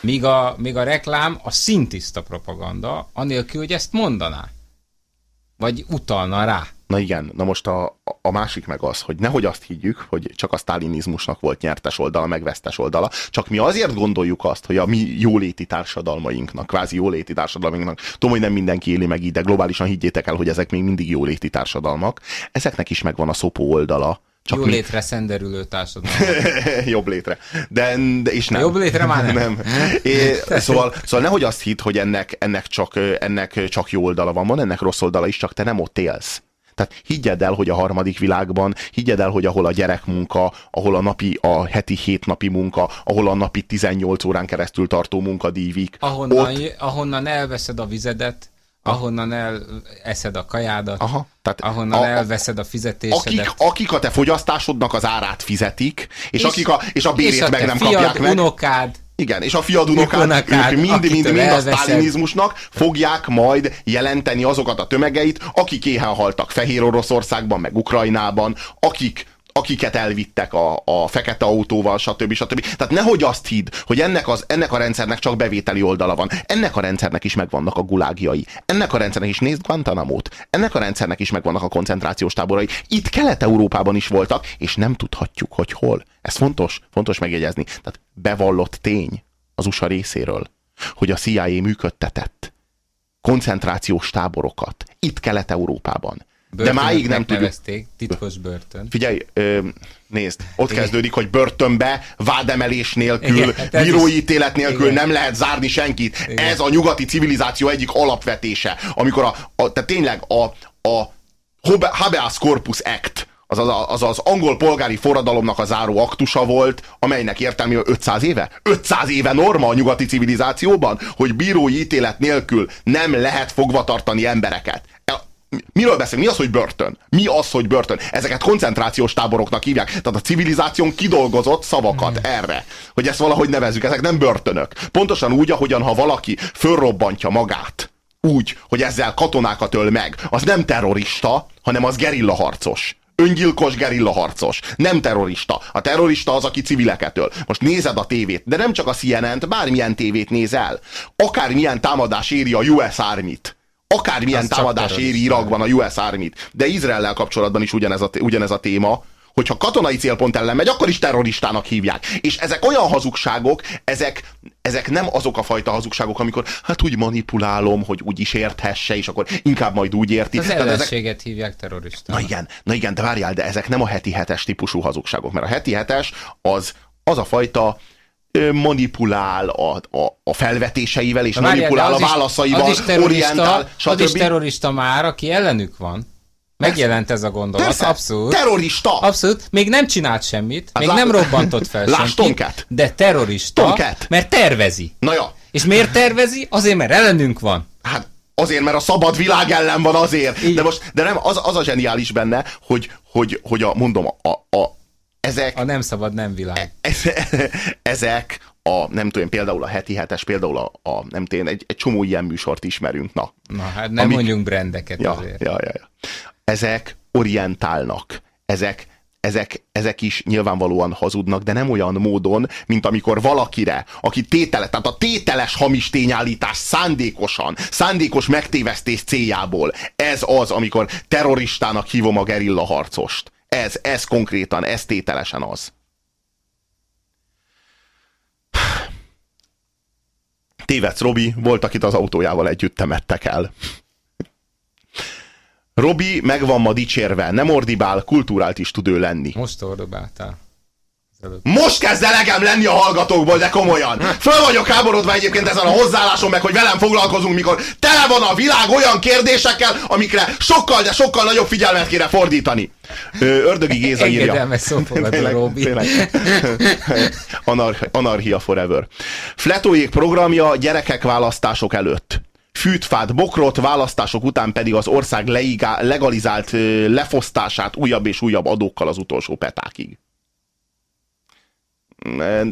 Speaker 3: Míg a, míg a reklám a szintiszta propaganda, anélkül, hogy ezt mondaná. Vagy utalna rá.
Speaker 2: Na igen, na most a, a másik meg az, hogy nehogy azt higgyük, hogy csak a sztálinizmusnak volt nyertes oldala, meg vesztes oldala, csak mi azért gondoljuk azt, hogy a mi jóléti társadalmainknak, kvázi jóléti társadalmainknak, tudom, hogy nem mindenki éli meg így, de globálisan higgyétek el, hogy ezek még mindig jóléti társadalmak, ezeknek is megvan a szopó oldala,
Speaker 3: csak Jó mi... létre szenderülő társadalom. [laughs]
Speaker 2: Jobb létre. De, de is nem.
Speaker 3: Jobb létre már nem.
Speaker 2: nem. É, szóval, szóval nehogy azt hidd, hogy ennek, ennek, csak, ennek csak jó oldala van, van ennek rossz oldala is, csak te nem ott élsz. Tehát higgyed el, hogy a harmadik világban, higgyed el, hogy ahol a gyerekmunka, ahol a napi, a heti hét napi munka, ahol a napi 18 órán keresztül tartó munka dívik.
Speaker 3: Ahonnan, ott... ahonnan elveszed a vizedet, ahonnan eleszed a kajádat, Aha, tehát ahonnan a, elveszed a fizetésedet.
Speaker 2: Akik, akik a te fogyasztásodnak az árát fizetik, és, és akik a, és a bérét és a meg nem fiad, kapják meg.
Speaker 3: unokád,
Speaker 2: igen, és a fiad unokád, ők mind, mind, mind a sztálinizmusnak fogják majd jelenteni azokat a tömegeit, akik éhen haltak Fehér Oroszországban, meg Ukrajnában, akik akiket elvittek a, a fekete autóval, stb. stb. Tehát nehogy azt hidd, hogy ennek, az, ennek a rendszernek csak bevételi oldala van. Ennek a rendszernek is megvannak a gulágjai. Ennek a rendszernek is nézd Guantanamo-t. Ennek a rendszernek is megvannak a koncentrációs táborai. Itt Kelet-Európában is voltak, és nem tudhatjuk, hogy hol. Ez fontos, fontos megjegyezni. Tehát bevallott tény az USA részéről, hogy a CIA működtetett koncentrációs táborokat itt Kelet-Európában de máig nem tudjuk.
Speaker 3: titkos börtön.
Speaker 2: Figyelj, nézd, ott Igen. kezdődik, hogy börtönbe, vádemelés nélkül, Igen, hát bírói ítélet nélkül Igen. nem lehet zárni senkit. Igen. Ez a nyugati civilizáció egyik alapvetése. Amikor a, a tehát tényleg a, a habeas corpus act, az az, az az angol polgári forradalomnak a záró aktusa volt, amelynek értelmében 500 éve? 500 éve norma a nyugati civilizációban, hogy bírói ítélet nélkül nem lehet fogva tartani embereket. Miről beszélünk? Mi az, hogy börtön? Mi az, hogy börtön? Ezeket koncentrációs táboroknak hívják. Tehát a civilizáción kidolgozott szavakat mm. erre, hogy ezt valahogy nevezzük. Ezek nem börtönök. Pontosan úgy, ahogyan ha valaki fölrobbantja magát úgy, hogy ezzel katonákat öl meg, az nem terrorista, hanem az gerillaharcos. Öngyilkos gerillaharcos. Nem terrorista. A terrorista az, aki civileket öl. Most nézed a tévét, de nem csak a CNN-t, bármilyen tévét nézel. Akármilyen támadás éri a US Army-t Akármilyen Az támadás éri Irakban a US Army-t, de Izraellel kapcsolatban is ugyanez a, ugyanez a téma, hogyha katonai célpont ellen megy, akkor is terroristának hívják. És ezek olyan hazugságok, ezek, ezek nem azok a fajta hazugságok, amikor hát úgy manipulálom, hogy úgy is érthesse, és akkor inkább majd úgy érti.
Speaker 3: Az ellenséget ezek... hívják terroristának.
Speaker 2: Na igen, na igen, de várjál, de ezek nem a heti hetes típusú hazugságok, mert a heti hetes az, az a fajta manipulál a, a, a felvetéseivel, és Na, manipulál a válaszaival, az is orientál,
Speaker 3: stb. Az is terrorista már, aki ellenük van. Megjelent ez a gondolat, Persze, abszolút.
Speaker 2: Terrorista!
Speaker 3: Abszolút. Még nem csinált semmit, hát még lá... nem robbantott [laughs] fel Lásd senkit, de terrorista, Tomcat. mert tervezi.
Speaker 2: Na ja.
Speaker 3: És miért tervezi? Azért, mert ellenünk van.
Speaker 2: Hát azért, mert a szabad világ ellen van azért. Így. De most, de nem, az, az a zseniális benne, hogy, hogy, hogy a, mondom, a, a, ezek...
Speaker 3: A nem szabad, nem világ. [laughs]
Speaker 2: ezek a, nem tudom, például a heti hetes, például a, a nem tudom, egy, egy csomó ilyen műsort ismerünk, na.
Speaker 3: Na, hát nem amik, mondjunk brendeket
Speaker 2: ja,
Speaker 3: azért.
Speaker 2: Ja, ja, ja. Ezek orientálnak, ezek, ezek, ezek is nyilvánvalóan hazudnak, de nem olyan módon, mint amikor valakire, aki tétele, tehát a tételes hamis tényállítás szándékosan, szándékos megtévesztés céljából, ez az, amikor terroristának hívom a gerilla harcost. Ez, ez konkrétan, ez tételesen az. Tévedsz, Robi, volt, akit az autójával együtt temettek el. Robi megvan ma dicsérve, nem ordibál, kultúrált is tud ő lenni.
Speaker 3: Most ordibáltál.
Speaker 2: Most kezd elegem lenni a hallgatókból, de komolyan. Föl vagyok háborodva egyébként ezen a hozzáállásom meg, hogy velem foglalkozunk, mikor tele van a világ olyan kérdésekkel, amikre sokkal, de sokkal nagyobb figyelmet kéne fordítani. Ördögi Géza írja.
Speaker 3: Engedelmes szófogadó, Robi. [laughs]
Speaker 2: Anarchia, anarchia forever. Fletóék programja gyerekek választások előtt fűtfát, bokrot, választások után pedig az ország legalizált lefosztását újabb és újabb adókkal az utolsó petákig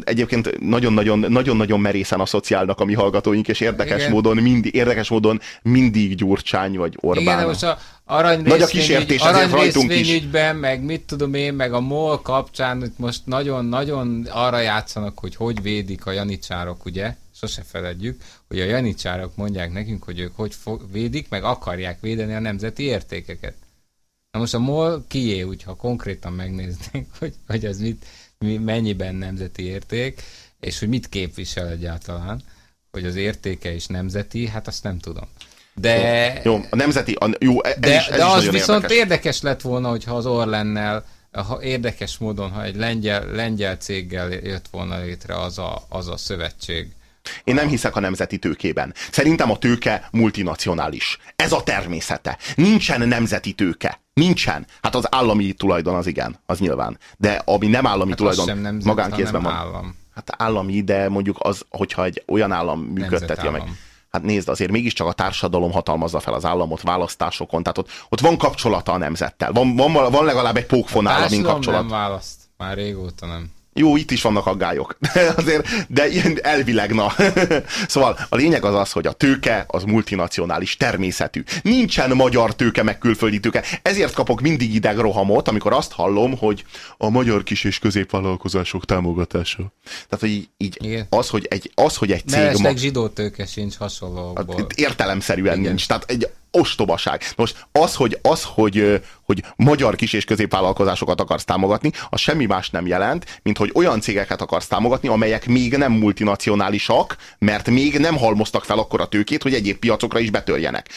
Speaker 2: egyébként nagyon-nagyon, nagyon-nagyon merészen asszociálnak a mi hallgatóink, és érdekes Igen. módon mindig, érdekes módon mindig Gyurcsány vagy Orbán. Igen, de
Speaker 3: most a arany Nagy a kísértés, ezért rajtunk is. Ügyben, meg mit tudom én, meg a MOL kapcsán, itt most nagyon-nagyon arra játszanak, hogy hogy védik a janicsárok, ugye? Sose feledjük, hogy a janicsárok mondják nekünk, hogy ők hogy védik, meg akarják védeni a nemzeti értékeket. Na most a MOL kié, hogyha konkrétan megnéznénk, hogy, hogy az mit, mennyiben nemzeti érték, és hogy mit képvisel egyáltalán, hogy az értéke is nemzeti, hát azt nem tudom.
Speaker 2: De, jó, jó a nemzeti, a, jó, ez
Speaker 3: de,
Speaker 2: is, ez
Speaker 3: de
Speaker 2: is
Speaker 3: az viszont
Speaker 2: érdekes.
Speaker 3: érdekes lett volna, hogyha az Orlennel, ha érdekes módon, ha egy lengyel, lengyel céggel jött volna létre az a, az a szövetség,
Speaker 2: Én nem hiszek a nemzeti tőkében. Szerintem a tőke multinacionális. Ez a természete. Nincsen nemzeti tőke. Nincsen. Hát az állami tulajdon az igen, az nyilván. De ami nem állami
Speaker 3: Hát
Speaker 2: tulajdon,
Speaker 3: sem nemzet,
Speaker 2: magánkézben van.
Speaker 3: állam.
Speaker 2: Hát állami, de mondjuk az, hogyha egy olyan állam működteti.
Speaker 3: Nemzetállam.
Speaker 2: Hát nézd, azért mégiscsak a társadalom hatalmazza fel az államot választásokon, tehát ott, ott van kapcsolata a nemzettel. Van, van, van legalább egy pókfon államin
Speaker 3: Társadalom
Speaker 2: kapcsolat.
Speaker 3: nem választ. Már régóta nem.
Speaker 2: Jó, itt is vannak aggályok. [laughs] Azért, de ilyen elvileg, na. [laughs] Szóval a lényeg az az, hogy a tőke az multinacionális természetű. Nincsen magyar tőke, meg külföldi tőke. Ezért kapok mindig idegrohamot, amikor azt hallom, hogy a magyar kis és középvállalkozások támogatása. Tehát, hogy így, így
Speaker 3: Igen.
Speaker 2: az, hogy egy, az, hogy egy cég...
Speaker 3: Mellesleg zsidó tőke sincs hasonlóból.
Speaker 2: Hát, értelemszerűen
Speaker 3: Igen.
Speaker 2: nincs. Tehát egy ostobaság. Most az, hogy, az, hogy, hogy magyar kis és középvállalkozásokat akarsz támogatni, az semmi más nem jelent, mint hogy olyan cégeket akarsz támogatni, amelyek még nem multinacionálisak, mert még nem halmoztak fel akkor a tőkét, hogy egyéb piacokra is betörjenek.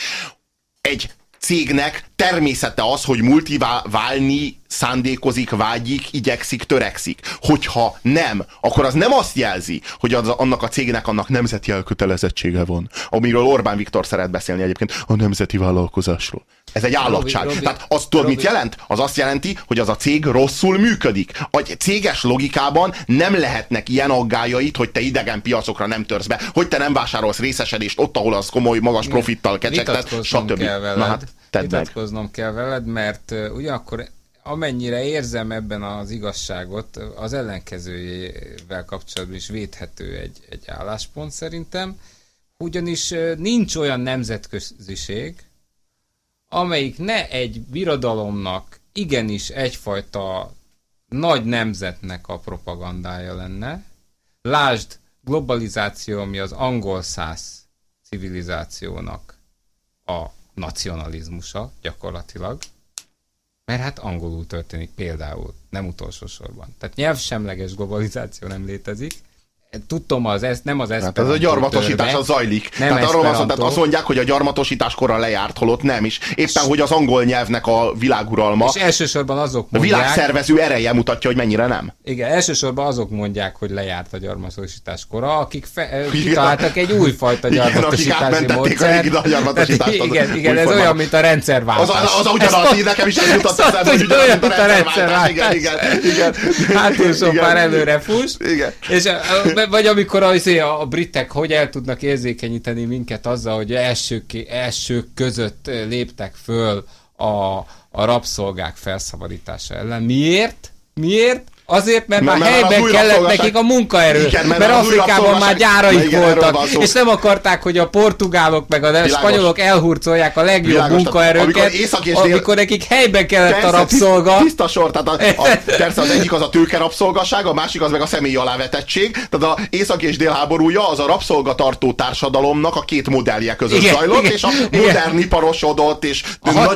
Speaker 2: Egy cégnek természete az, hogy multivá válni szándékozik, vágyik, igyekszik, törekszik. Hogyha nem, akkor az nem azt jelzi, hogy az, annak a cégnek annak nemzeti elkötelezettsége van. Amiről Orbán Viktor szeret beszélni egyébként, a nemzeti vállalkozásról. Ez egy állatság.
Speaker 3: Robi,
Speaker 2: Tehát az tudod, mit
Speaker 3: Robi.
Speaker 2: jelent? Az azt jelenti, hogy az a cég rosszul működik. A céges logikában nem lehetnek ilyen aggájait, hogy te idegen piacokra nem törsz be, hogy te nem vásárolsz részesedést ott, ahol az komoly, magas profittal kecsegtet, stb. Na hát, tedd meg.
Speaker 3: vitatkoznom kell veled, mert ugyanakkor amennyire érzem ebben az igazságot, az ellenkezőjével kapcsolatban is védhető egy, egy álláspont szerintem, ugyanis nincs olyan nemzetköziség, amelyik ne egy birodalomnak igenis egyfajta nagy nemzetnek a propagandája lenne. Lásd, globalizáció, ami az angol száz civilizációnak a nacionalizmusa gyakorlatilag, mert hát angolul történik például, nem utolsó sorban. Tehát nyelvsemleges globalizáció nem létezik. Tudtom, az, ez nem az
Speaker 2: Hát ez a gyarmatosítás az zajlik.
Speaker 3: Nem
Speaker 2: Tehát arról van szó, tehát azt mondják, hogy a gyarmatosítás kora lejárt, holott nem is. Éppen, hogy az angol nyelvnek a világuralma,
Speaker 3: És elsősorban azok
Speaker 2: a
Speaker 3: mondják,
Speaker 2: világszervező ereje mutatja, hogy mennyire nem.
Speaker 3: igen, elsősorban azok mondják, hogy lejárt a gyarmatosítás kora, akik fe, kitaláltak egy újfajta
Speaker 2: Igen,
Speaker 3: gyarmatosítási
Speaker 2: a
Speaker 3: módszert.
Speaker 2: régi gyarmatosítást
Speaker 3: Tehát
Speaker 2: az
Speaker 3: Igen, igen, ez olyan, mint a
Speaker 2: Az,
Speaker 3: rendszerváltás.
Speaker 2: az, az ugyanaz, így nekem is ez jutott eszembe, hogy
Speaker 3: olyan,
Speaker 2: mint a
Speaker 3: a
Speaker 2: rendszerváltás. Igen, igen, igen.
Speaker 3: Hátulsó
Speaker 2: Igen.
Speaker 3: már előre fuss.
Speaker 2: Igen.
Speaker 3: És, vagy amikor az, a, a britek hogy el tudnak érzékenyíteni minket azzal, hogy elsők, elsők között léptek föl a, a rabszolgák felszabadítása ellen. Miért? Miért? Azért, mert,
Speaker 2: Mert-
Speaker 3: már
Speaker 2: mert az
Speaker 3: helyben kellett nekik a munkaerő.
Speaker 2: Igen, mert
Speaker 3: mert
Speaker 2: az
Speaker 3: Afrikában már gyáraik
Speaker 2: igen,
Speaker 3: voltak, és nem akarták, hogy a portugálok meg a
Speaker 2: Világos.
Speaker 3: spanyolok elhurcolják a legjobb
Speaker 2: Világos,
Speaker 3: munkaerőket,
Speaker 2: amikor és dél-
Speaker 3: amikor nekik helyben kellett a
Speaker 2: Persze,
Speaker 3: rabszolga.
Speaker 2: tiszt- Tiszta sor, tehát a, a, persze az egyik az a tőke rabszolgaság, a másik az meg a személyi alávetettség. Tehát a észak és dél háborúja az a rabszolgatartó társadalomnak a két modellje között
Speaker 3: Igen,
Speaker 2: zajlott,
Speaker 3: igen,
Speaker 2: és a modern iparosodott, és
Speaker 3: A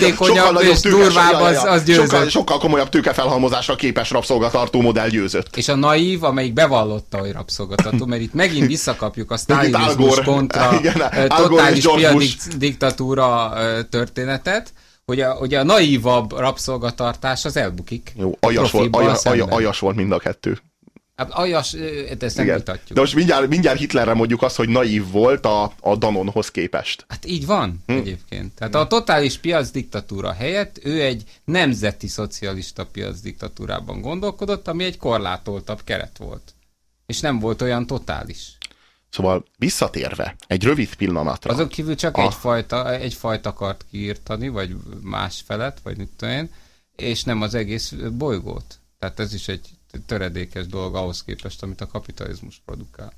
Speaker 3: durvább az- az győzött.
Speaker 2: sokkal, sokkal komolyabb tőkefelhalmozásra képes rabszolgatartó modell győzött.
Speaker 3: És a naív, amelyik bevallotta, hogy rabszolgatartó, mert itt megint visszakapjuk a [laughs] sztálinizmus kontra [laughs]
Speaker 2: Igen,
Speaker 3: totális diktatúra történetet, hogy a, hogy a naívabb rabszolgatartás az elbukik.
Speaker 2: Jó,
Speaker 3: a
Speaker 2: aljas volt, alja,
Speaker 3: szemben.
Speaker 2: aljas volt mind a kettő.
Speaker 3: Hát aljas, ezt nem
Speaker 2: Igen.
Speaker 3: vitatjuk.
Speaker 2: De most mindjárt, mindjárt Hitlerre mondjuk azt, hogy naív volt a, a Danonhoz képest.
Speaker 3: Hát így van
Speaker 2: Hm.
Speaker 3: egyébként. Tehát a totális piac diktatúra helyett ő egy nemzeti szocialista piac diktatúrában gondolkodott, ami egy korlátoltabb keret volt. És nem volt olyan totális.
Speaker 2: Szóval visszatérve egy rövid pillanatra.
Speaker 3: Azon kívül csak
Speaker 2: Ah.
Speaker 3: egyfajta, egyfajta akart kiírtani, vagy más felet, vagy mit tudom én, és nem az egész bolygót. Tehát ez is egy töredékes dolog ahhoz képest, amit a kapitalizmus produkál.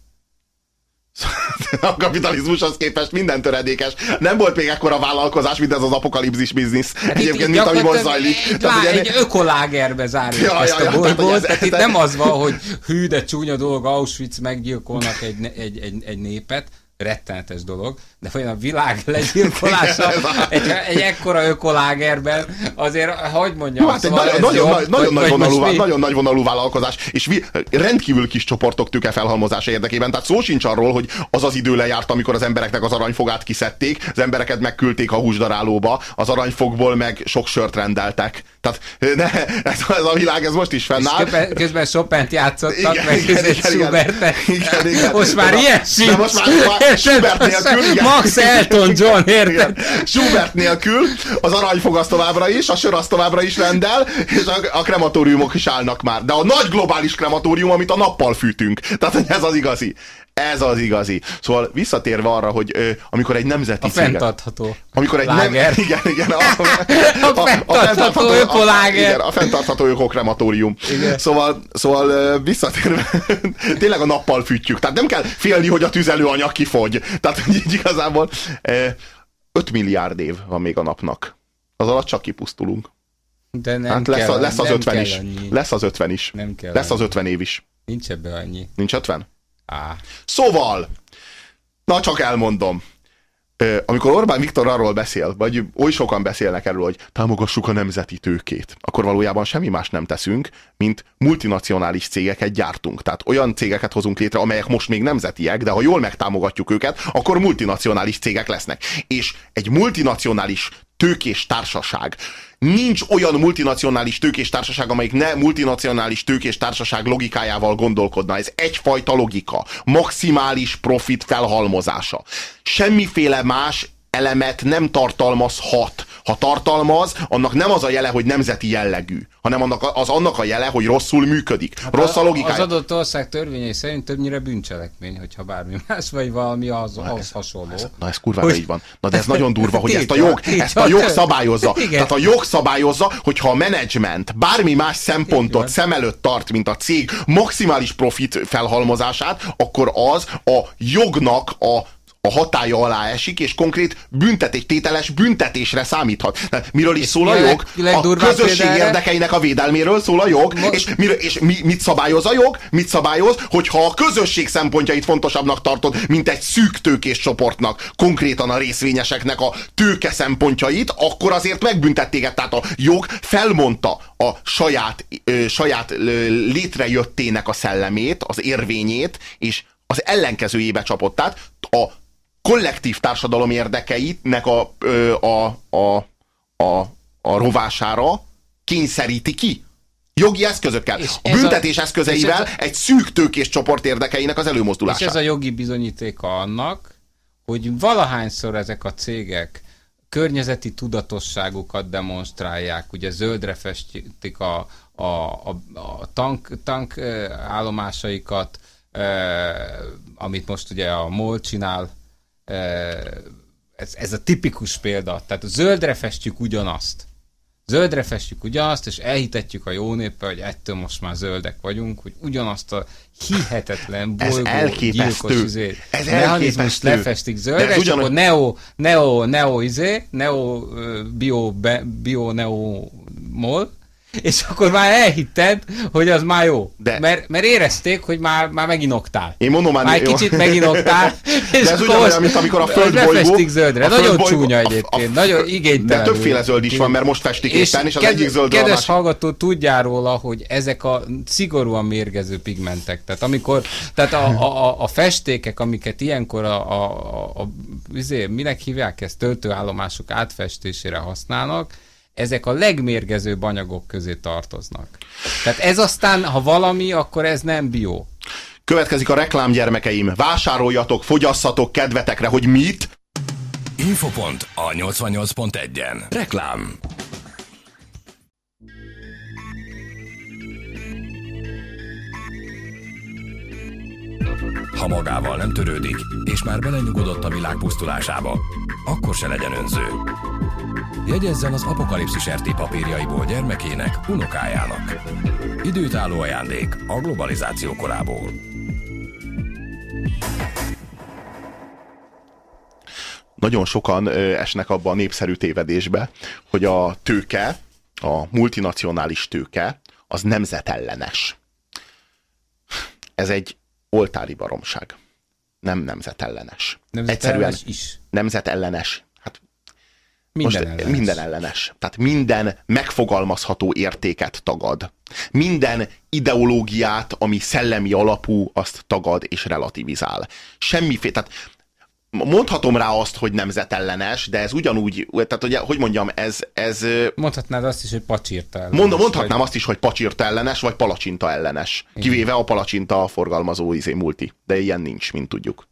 Speaker 3: [laughs]
Speaker 2: a kapitalizmushoz képest minden töredékes. Nem volt még ekkora vállalkozás, mint ez az apokalipzis biznisz. Hát Egyébként, mint ami most zajlik.
Speaker 3: Egy,
Speaker 2: Tehát, ugye,
Speaker 3: egy ökolágerbe zárjuk
Speaker 2: Ja,
Speaker 3: ezt
Speaker 2: ja,
Speaker 3: a
Speaker 2: ja,
Speaker 3: bolygót, tehát itt nem az van, hogy hű, de csúnya dolog, Auschwitz meggyilkolnak egy, egy, egy, egy népet, rettenetes dolog, de olyan a világ [laughs] legyilkolása egy, egy ekkora ökolágerben, azért, hogy mondjam,
Speaker 2: Jó, hát egy
Speaker 3: szóval
Speaker 2: nagyon,
Speaker 3: ez
Speaker 2: nagyon, nagy, nagyon, nagy vonalú, nagyon nagy vonalú vállalkozás, és vi, rendkívül kis csoportok tüke felhalmozása érdekében. Tehát szó sincs arról, hogy az az idő lejárt, amikor az embereknek az aranyfogát kiszedték, az embereket megküldték a húsdarálóba, az aranyfogból meg sok sört rendeltek. Tehát ne, ez, ez a világ, ez most is fennáll.
Speaker 3: Közben, közben Chopin-t játszottak,
Speaker 2: Igen,
Speaker 3: meg
Speaker 2: igen, igen, igen. Igen, igen.
Speaker 3: Most már ilyen sincs.
Speaker 2: most már- már Schubert nélkül, igen.
Speaker 3: Max Elton John, érted?
Speaker 2: Schubert nélkül, az aranyfog az továbbra is, a sör az továbbra is rendel, és a, a krematóriumok is állnak már. De a nagy globális krematórium, amit a nappal fűtünk. Tehát ez az igazi. Ez az igazi. Szóval visszatérve arra, hogy ö, amikor egy nemzeti
Speaker 3: A
Speaker 2: céget-
Speaker 3: fenntartható
Speaker 2: amikor egy
Speaker 3: láger.
Speaker 2: nem, [laughs] igen, igen, a, [laughs]
Speaker 3: A fenntartható ökoláger.
Speaker 2: igen, a fenntartható ökokrematórium. Szóval, szóval ö, visszatérve, [laughs] tényleg a nappal fűtjük. Tehát nem kell félni, hogy a tüzelőanyag kifogy. Tehát így igazából ö, 5 milliárd év van még a napnak. Az alatt csak kipusztulunk.
Speaker 3: De nem
Speaker 2: Hát lesz,
Speaker 3: kell,
Speaker 2: a, lesz az
Speaker 3: nem
Speaker 2: 50
Speaker 3: kell
Speaker 2: is.
Speaker 3: Annyi.
Speaker 2: Lesz az 50 is.
Speaker 3: Nem kell
Speaker 2: Lesz az
Speaker 3: annyi.
Speaker 2: 50 év is.
Speaker 3: Nincs ebbe annyi.
Speaker 2: Nincs 50?
Speaker 3: Á,
Speaker 2: Szóval, na csak elmondom. Amikor Orbán Viktor arról beszél, vagy oly sokan beszélnek erről, hogy támogassuk a nemzeti tőkét, akkor valójában semmi más nem teszünk, mint multinacionális cégeket gyártunk. Tehát olyan cégeket hozunk létre, amelyek most még nemzetiek, de ha jól megtámogatjuk őket, akkor multinacionális cégek lesznek. És egy multinacionális tőkés társaság. Nincs olyan multinacionális tőkés társaság, amelyik ne multinacionális tőkés társaság logikájával gondolkodna. Ez egyfajta logika. Maximális profit felhalmozása. Semmiféle más elemet nem tartalmazhat. Ha tartalmaz, annak nem az a jele, hogy nemzeti jellegű, hanem annak, az annak a jele, hogy rosszul működik. Rossz a
Speaker 3: Az
Speaker 2: logikája.
Speaker 3: adott ország törvényei szerint többnyire bűncselekmény, hogyha bármi más, vagy valami az, az hasonló.
Speaker 2: Na ez kurvára
Speaker 3: Hogy-
Speaker 2: így van. Na de ez nagyon durva, [laughs] hogy ezt a jog, ezt a jog szabályozza. [laughs]
Speaker 3: Igen.
Speaker 2: Tehát a jog szabályozza, hogyha a menedzsment bármi más szempontot szem előtt tart, mint a cég maximális profit felhalmozását, akkor az a jognak a a hatája alá esik, és konkrét büntetés, tételes büntetésre számíthat. Tehát miről is szól a jog? A közösség
Speaker 3: példa erre?
Speaker 2: érdekeinek a védelméről szól a jog,
Speaker 3: Mo-
Speaker 2: és, miről, és mi, mit szabályoz a jog? Mit szabályoz? Hogyha a közösség szempontjait fontosabbnak tartod, mint egy szűk tőkés csoportnak, konkrétan a részvényeseknek a tőke szempontjait, akkor azért megbüntet téged. Tehát a jog felmondta a saját, ö, saját ö, létrejöttének a szellemét, az érvényét, és az ellenkezőjébe csapott. Tehát a kollektív társadalom érdekeinek a, a, a, a, a rovására kényszeríti ki. Jogi eszközökkel.
Speaker 3: És
Speaker 2: a
Speaker 3: ez a-
Speaker 2: büntetés eszközeivel
Speaker 3: és ez
Speaker 2: egy szűk tőkés csoport érdekeinek az
Speaker 3: És
Speaker 2: előmozdulását.
Speaker 3: ez a jogi bizonyítéka annak, hogy valahányszor ezek a cégek környezeti tudatosságukat demonstrálják, ugye zöldre festik a, a, a, a tank, tank állomásaikat, ö, amit most ugye a MOL csinál, ez, ez a tipikus példa. Tehát zöldre festjük ugyanazt. Zöldre festjük ugyanazt, és elhitetjük a jó néppel, hogy ettől most már zöldek vagyunk, hogy ugyanazt a hihetetlen bolygó gyilkos izé,
Speaker 2: Ez
Speaker 3: mechanizmust lefestik zöldre, és
Speaker 2: ugyanaz-
Speaker 3: akkor neo, neo, neo izé, neo bio, be, bio neo mol, és akkor már elhitted, hogy az már jó.
Speaker 2: De-
Speaker 3: Mert, mert érezték, hogy már, már meginoktál.
Speaker 2: Én mondom már,
Speaker 3: Már egy
Speaker 2: jó.
Speaker 3: kicsit meginoktál, [laughs] és
Speaker 2: De ez ugyanolyan, mint amikor a
Speaker 3: most
Speaker 2: földbolygó...
Speaker 3: zöldre.
Speaker 2: a
Speaker 3: Nagyon
Speaker 2: földbolygó-
Speaker 3: csúnya
Speaker 2: a- a-
Speaker 3: egyébként, nagyon igénytelen.
Speaker 2: De többféle zöld is van, mert most festik éppen, és az
Speaker 3: ked-
Speaker 2: egyik zöld a
Speaker 3: Kedves
Speaker 2: másik.
Speaker 3: hallgató, tudjál róla, hogy ezek a szigorúan mérgező pigmentek. Tehát amikor, tehát a, a, a, a festékek, amiket ilyenkor a, a, a, a izé, minek hívják ezt, töltőállomások átfestésére használnak, ezek a legmérgezőbb anyagok közé tartoznak. Tehát ez aztán, ha valami, akkor ez nem bio.
Speaker 2: Következik a reklám, gyermekeim. Vásároljatok, fogyasszatok kedvetekre, hogy mit?
Speaker 1: Infopont a 88.1-en. Reklám. Ha magával nem törődik, és már belenyugodott a világ pusztulásába, akkor se legyen önző. Jegyezzen az apokalipszis RT papírjaiból gyermekének, unokájának. Időtálló ajándék a globalizáció korából.
Speaker 2: Nagyon sokan esnek abba a népszerű tévedésbe, hogy a tőke, a multinacionális tőke, az nemzetellenes. Ez egy oltári baromság. Nem nemzetellenes.
Speaker 3: Nemzetellenes is.
Speaker 2: nemzetellenes.
Speaker 3: Minden
Speaker 2: most
Speaker 3: ellenes.
Speaker 2: minden ellenes. Tehát minden megfogalmazható értéket tagad. Minden ideológiát, ami szellemi alapú, azt tagad és relativizál. Semmiféle, tehát mondhatom rá azt, hogy nemzetellenes, de ez ugyanúgy, tehát hogy, hogy mondjam, ez... ez
Speaker 3: Mondhatnád azt is, hogy pacsírta ellenes.
Speaker 2: Mond, mondhatnám vagy... azt is, hogy pacsírta ellenes, vagy palacsinta ellenes. Igen. Kivéve a palacsinta forgalmazó izé multi. De ilyen nincs, mint tudjuk.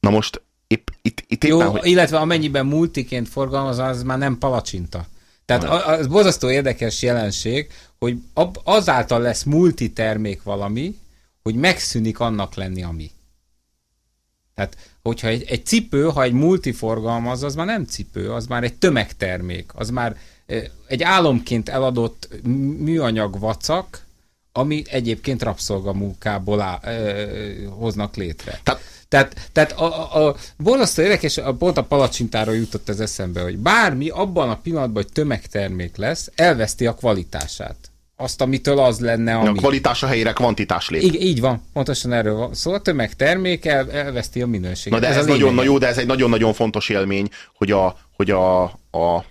Speaker 2: Na most épp, itt, itt
Speaker 3: Jó,
Speaker 2: éppen,
Speaker 3: hogy... illetve amennyiben multiként forgalmaz, az már nem palacsinta. Tehát az borzasztó érdekes jelenség, hogy azáltal lesz multitermék valami, hogy megszűnik annak lenni, ami. Tehát, hogyha egy, egy cipő, ha egy multiforgalmaz, az már nem cipő, az már egy tömegtermék, az már egy álomként eladott műanyag vacak, ami egyébként rabszolgamunkából á, ö, hoznak létre. Tehát, tehát, tehát a, a, a borzasztó érdekes, a, pont a palacsintára jutott ez eszembe, hogy bármi abban a pillanatban, hogy tömegtermék lesz, elveszti a kvalitását azt, amitől az lenne, ami...
Speaker 2: A kvalitás a helyére kvantitás lép.
Speaker 3: Így, így van, pontosan erről van. Szóval a tömegtermék el, elveszti a minőséget.
Speaker 2: Na de ez, ez nagyon, na jó, de ez egy nagyon-nagyon fontos élmény, hogy a, hogy a, a,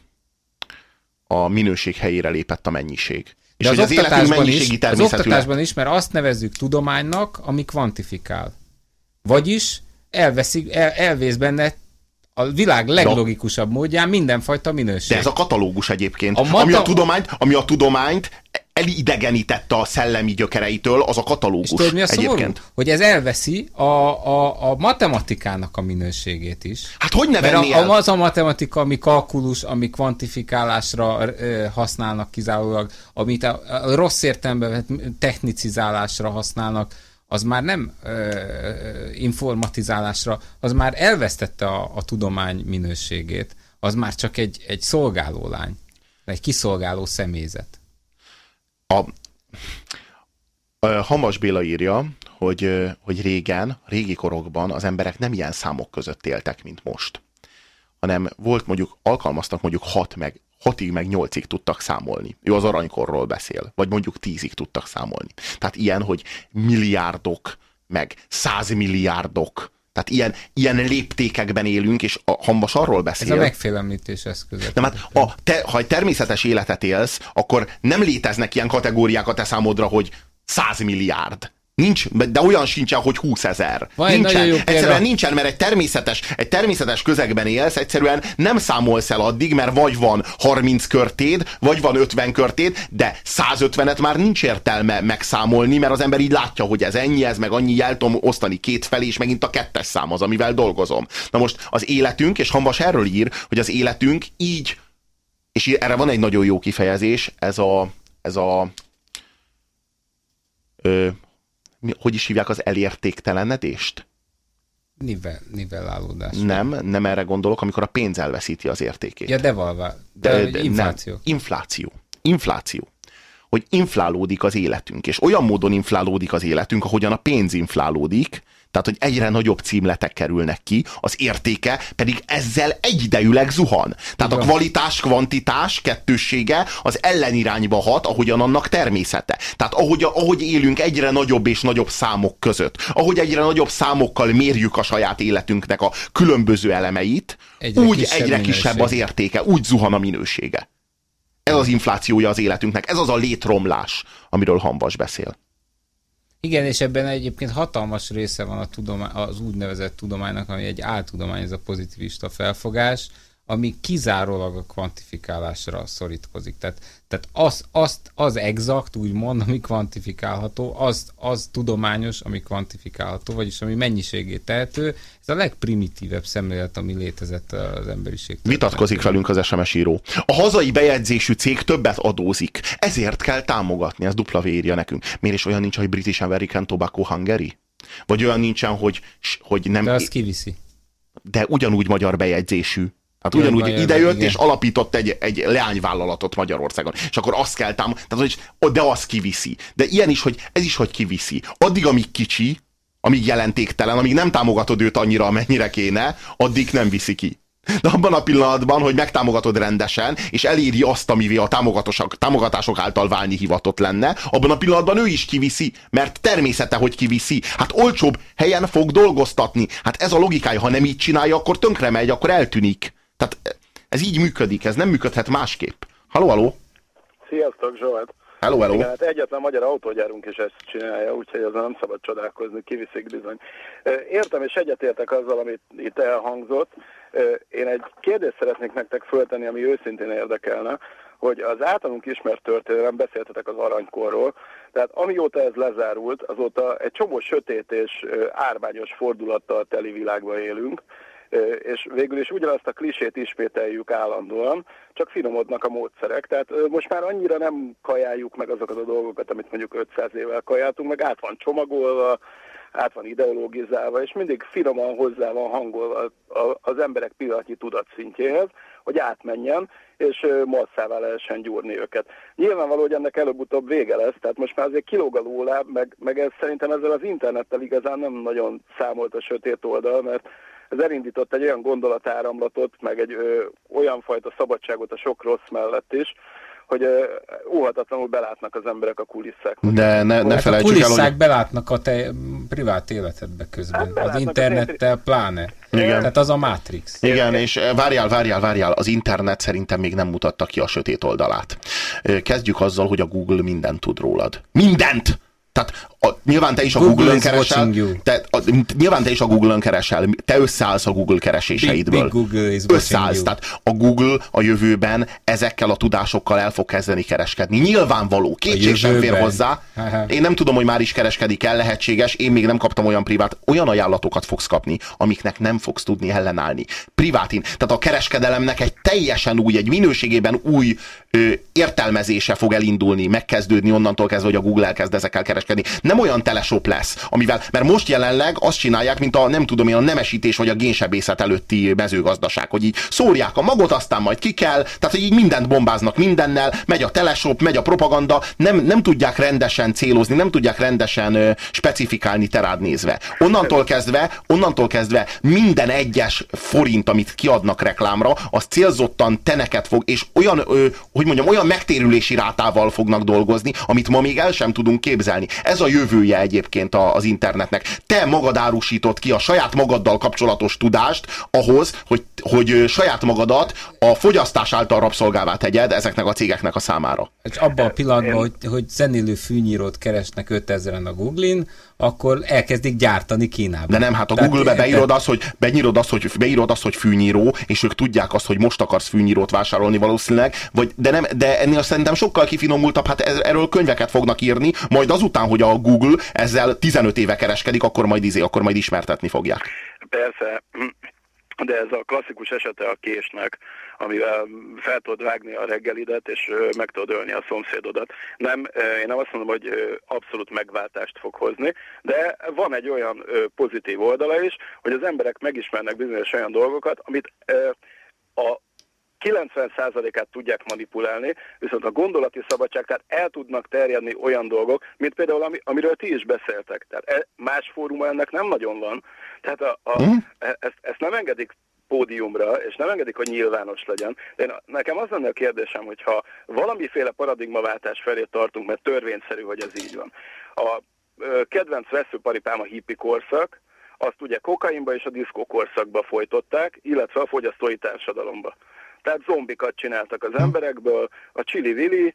Speaker 2: a minőség helyére lépett a mennyiség.
Speaker 3: És de az, az oktatásban is, az oktatásban is, mert azt nevezzük tudománynak, ami kvantifikál. Vagyis elveszik, el, elvész benne a világ leglogikusabb módján mindenfajta minőség.
Speaker 2: De ez a katalógus egyébként, a mata... ami, a tudományt, ami a tudományt elidegenítette a szellemi gyökereitől, az a katalógus És tudod, mi a egyébként. Szomorú?
Speaker 3: Hogy ez elveszi a, a, a matematikának a minőségét is.
Speaker 2: Hát hogy ne
Speaker 3: Mert a, el? az a matematika, ami kalkulus, ami kvantifikálásra ö, használnak kizárólag, amit a, a rossz értelemben technicizálásra használnak, az már nem ö, informatizálásra, az már elvesztette a, a tudomány minőségét, az már csak egy, egy szolgálólány, egy kiszolgáló személyzet.
Speaker 2: A, a Hamas Béla írja, hogy, hogy régen, régi korokban az emberek nem ilyen számok között éltek, mint most, hanem volt mondjuk, alkalmaztak mondjuk 6 meg hatig meg nyolcig tudtak számolni. Ő az aranykorról beszél, vagy mondjuk tízig tudtak számolni. Tehát ilyen, hogy milliárdok, meg százmilliárdok, tehát ilyen, ilyen léptékekben élünk, és a Hamas arról beszél.
Speaker 3: Ez a megfélemlítés eszköze.
Speaker 2: Nem, hát a, te, ha egy természetes életet élsz, akkor nem léteznek ilyen kategóriák a te számodra, hogy százmilliárd. Nincs, de olyan sincsen, hogy 20 ezer. Nincsen. Egyszerűen nincsen, mert egy természetes, egy természetes közegben élsz, egyszerűen nem számolsz el addig, mert vagy van 30 körtéd, vagy van 50 körtéd, de 150-et már nincs értelme megszámolni, mert az ember így látja, hogy ez ennyi, ez meg annyi, el tudom osztani két felé, és megint a kettes szám az, amivel dolgozom. Na most az életünk, és Hanvas erről ír, hogy az életünk így, és erre van egy nagyon jó kifejezés, ez a, ez a ö, hogy is hívják az elértéktelenedést?
Speaker 3: Nivel, nivellálódás.
Speaker 2: Nem, nem erre gondolok, amikor a pénz elveszíti az értékét.
Speaker 3: Ja, devalvá. De, de, de infláció. Nem,
Speaker 2: infláció. Infláció. Hogy inflálódik az életünk, és olyan módon inflálódik az életünk, ahogyan a pénz inflálódik, tehát, hogy egyre nagyobb címletek kerülnek ki, az értéke pedig ezzel egyidejűleg zuhan. Tehát Igen. a kvalitás, kvantitás kettőssége az ellenirányba hat, ahogyan annak természete. Tehát ahogy, ahogy élünk egyre nagyobb és nagyobb számok között, ahogy egyre nagyobb számokkal mérjük a saját életünknek a különböző elemeit, egyre úgy kisebb egyre minőség. kisebb az értéke, úgy zuhan a minősége. Ez az inflációja az életünknek, ez az a létromlás, amiről Hambas beszél.
Speaker 3: Igen, és ebben egyébként hatalmas része van a tudomány, az úgynevezett tudománynak, ami egy áltudomány, ez a pozitivista felfogás, ami kizárólag a kvantifikálásra szorítkozik. Tehát, tehát az, azt, az exakt, úgymond, ami kvantifikálható, az, az tudományos, ami kvantifikálható, vagyis ami mennyiségét tehető. Ez a legprimitívebb szemlélet, ami létezett az emberiség.
Speaker 2: Vitatkozik velünk az SMS író. A hazai bejegyzésű cég többet adózik, ezért kell támogatni, ez dupla írja nekünk. Miért is olyan nincs, hogy British American Tobacco Hungary? Vagy olyan nincsen, hogy, hogy nem...
Speaker 3: De az kiviszi.
Speaker 2: De ugyanúgy magyar bejegyzésű Hát ugyanúgy Jön, idejött és alapított egy, egy leányvállalatot Magyarországon. És akkor azt kell támogatni, tehát, hogy, de az kiviszi. De ilyen is, hogy ez is, hogy kiviszi. Addig, amíg kicsi, amíg jelentéktelen, amíg nem támogatod őt annyira, amennyire kéne, addig nem viszi ki. De abban a pillanatban, hogy megtámogatod rendesen, és eléri azt, amivé a támogatások, támogatások által válni hivatott lenne, abban a pillanatban ő is kiviszi, mert természete, hogy kiviszi. Hát olcsóbb helyen fog dolgoztatni. Hát ez a logikája, ha nem így csinálja, akkor tönkre megy, akkor eltűnik. Tehát ez így működik, ez nem működhet másképp. Haló, haló?
Speaker 5: Sziasztok, Zsolt!
Speaker 2: Hello, hello.
Speaker 5: Igen, hát egyetlen magyar autógyárunk is ezt csinálja, úgyhogy ezzel nem szabad csodálkozni, kiviszik bizony. Értem és egyetértek azzal, amit itt elhangzott. Én egy kérdést szeretnék nektek föltenni, ami őszintén érdekelne, hogy az általunk ismert történelem, beszéltetek az aranykorról, tehát amióta ez lezárult, azóta egy csomó sötét és árványos fordulattal teli világban élünk, és végül is ugyanazt a klisét ismételjük állandóan, csak finomodnak a módszerek. Tehát most már annyira nem kajáljuk meg azokat a dolgokat, amit mondjuk 500 évvel kajáltunk, meg át van csomagolva, át van ideologizálva, és mindig finoman hozzá van hangolva az emberek pillanatnyi tudatszintjéhez, hogy átmenjen, és masszává lehessen gyúrni őket. Nyilvánvaló, hogy ennek előbb-utóbb vége lesz, tehát most már azért kilóg a lóláb, meg, meg ez szerintem ezzel az internettel igazán nem nagyon számolt a sötét oldal, mert ez elindított egy olyan gondolatáramlatot, meg egy ö, olyan fajta szabadságot a sok rossz mellett is, hogy óhatatlanul belátnak az emberek a kulisszák.
Speaker 2: De ne, ne
Speaker 3: hát a kulisszák el, hogy... belátnak a te privát életedbe közben. Hát az internettel pláne. Igen. Tehát az a Matrix.
Speaker 2: Igen, és várjál, várjál, várjál, az internet szerintem még nem mutatta ki a sötét oldalát. Kezdjük azzal, hogy a Google mindent tud rólad. Mindent! Tehát a, nyilván te is a Google-ön keresel, te, a, nyilván te is a Google-ön keresel, te összeállsz a Google kereséseidből.
Speaker 3: Big, big Google is
Speaker 2: összeállsz, you. tehát a Google a jövőben ezekkel a tudásokkal el fog kezdeni kereskedni. Nyilvánvaló, kétség sem fér hozzá. Én nem tudom, hogy már is kereskedik el, lehetséges, én még nem kaptam olyan privát, olyan ajánlatokat fogsz kapni, amiknek nem fogsz tudni ellenállni. Privátin. Tehát a kereskedelemnek egy teljesen új, egy minőségében új ö, értelmezése fog elindulni, megkezdődni onnantól kezdve, hogy a Google elkezd ezekkel kereskedni. Nem olyan telesop lesz, amivel, mert most jelenleg azt csinálják, mint a nem tudom én, a nemesítés vagy a génsebészet előtti mezőgazdaság, hogy így szórják a magot, aztán majd ki kell, tehát hogy így mindent bombáznak mindennel, megy a telesop, megy a propaganda, nem, nem tudják rendesen célozni, nem tudják rendesen ö, specifikálni terád nézve. Onnantól kezdve, onnantól kezdve minden egyes forint, amit kiadnak reklámra, az célzottan teneket fog, és olyan, ö, hogy mondjam, olyan megtérülési rátával fognak dolgozni, amit ma még el sem tudunk képzelni. Ez a jövője egyébként az internetnek. Te magad árusítod ki a saját magaddal kapcsolatos tudást ahhoz, hogy, hogy saját magadat a fogyasztás által rabszolgává tegyed ezeknek a cégeknek a számára.
Speaker 3: És abban a pillanatban, hogy, hogy zenélő fűnyírót keresnek 5000-en a Google-in, akkor elkezdik gyártani Kínában.
Speaker 2: De nem, hát a Google-be beírod azt, hogy, beírod azt, hogy, beírod azt, hogy fűnyíró, és ők tudják azt, hogy most akarsz fűnyírót vásárolni valószínűleg, vagy, de, nem, de ennél szerintem sokkal kifinomultabb, hát erről könyveket fognak írni, majd azután, hogy a Google ezzel 15 éve kereskedik, akkor majd izé, akkor majd ismertetni fogják.
Speaker 5: Persze, de ez a klasszikus esete a késnek, amivel fel tudod vágni a reggelidet, és meg tudod ölni a szomszédodat. Nem, én nem azt mondom, hogy abszolút megváltást fog hozni, de van egy olyan pozitív oldala is, hogy az emberek megismernek bizonyos olyan dolgokat, amit a 90%-át tudják manipulálni, viszont a gondolati szabadság, tehát el tudnak terjedni olyan dolgok, mint például, ami, amiről ti is beszéltek. Tehát e, más fóruma ennek nem nagyon van. Tehát a, a, mm. ezt, ezt nem engedik pódiumra, és nem engedik, hogy nyilvános legyen. De én, nekem az lenne a kérdésem, hogyha valamiféle paradigmaváltás felé tartunk, mert törvényszerű, hogy ez így van. A ö, kedvenc veszőparipám a hippi korszak, azt ugye kokainba és a diszkó korszakba folytották, illetve a fogyasztói társadalomba. Tehát zombikat csináltak az emberekből, a Chili Willy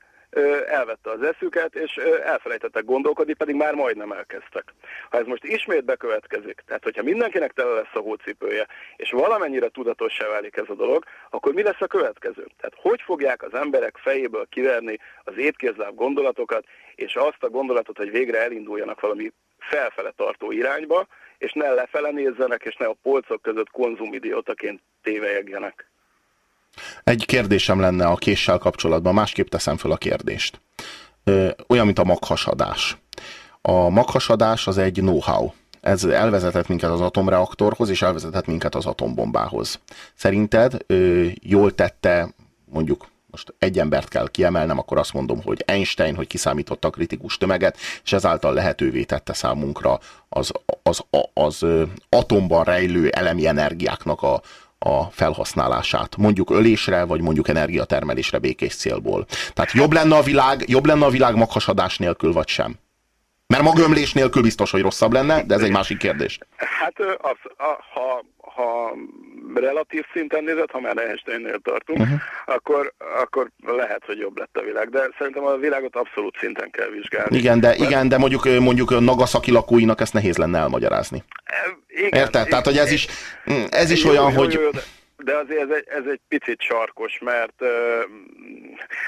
Speaker 5: elvette az eszüket, és elfelejtettek gondolkodni, pedig már majdnem elkezdtek. Ha ez most ismét bekövetkezik, tehát hogyha mindenkinek tele lesz a hócipője, és valamennyire tudatossá válik ez a dolog, akkor mi lesz a következő? Tehát hogy fogják az emberek fejéből kiverni az étkézláb gondolatokat, és azt a gondolatot, hogy végre elinduljanak valami felfele tartó irányba, és ne lefele nézzenek, és ne a polcok között konzumidiótaként tévejegjenek.
Speaker 2: Egy kérdésem lenne a késsel kapcsolatban, másképp teszem fel a kérdést. Olyan, mint a maghasadás. A maghasadás az egy know-how. Ez elvezetett minket az atomreaktorhoz, és elvezetett minket az atombombához. Szerinted jól tette, mondjuk most egy embert kell kiemelnem, akkor azt mondom, hogy Einstein, hogy kiszámította a kritikus tömeget, és ezáltal lehetővé tette számunkra az, az, az, az atomban rejlő elemi energiáknak a, a felhasználását, mondjuk ölésre, vagy mondjuk energiatermelésre békés célból. Tehát jobb lenne a világ, jobb lenne a világ maghasadás nélkül, vagy sem? Mert magömlés nélkül biztos, hogy rosszabb lenne, de ez egy másik kérdés.
Speaker 5: Hát az, a, ha, ha relatív szinten nézett, ha már Einsteinnél tartunk, uh-huh. akkor, akkor lehet, hogy jobb lett a világ. De szerintem a világot abszolút szinten kell vizsgálni.
Speaker 2: Igen, de, igen, de mondjuk, mondjuk Nagasaki lakóinak ezt nehéz lenne elmagyarázni. Igen, Érted? Igen, Tehát, hogy ez is, ez is jó, olyan, jó, hogy... Jó, jó, de
Speaker 5: de azért ez egy, ez egy picit sarkos, mert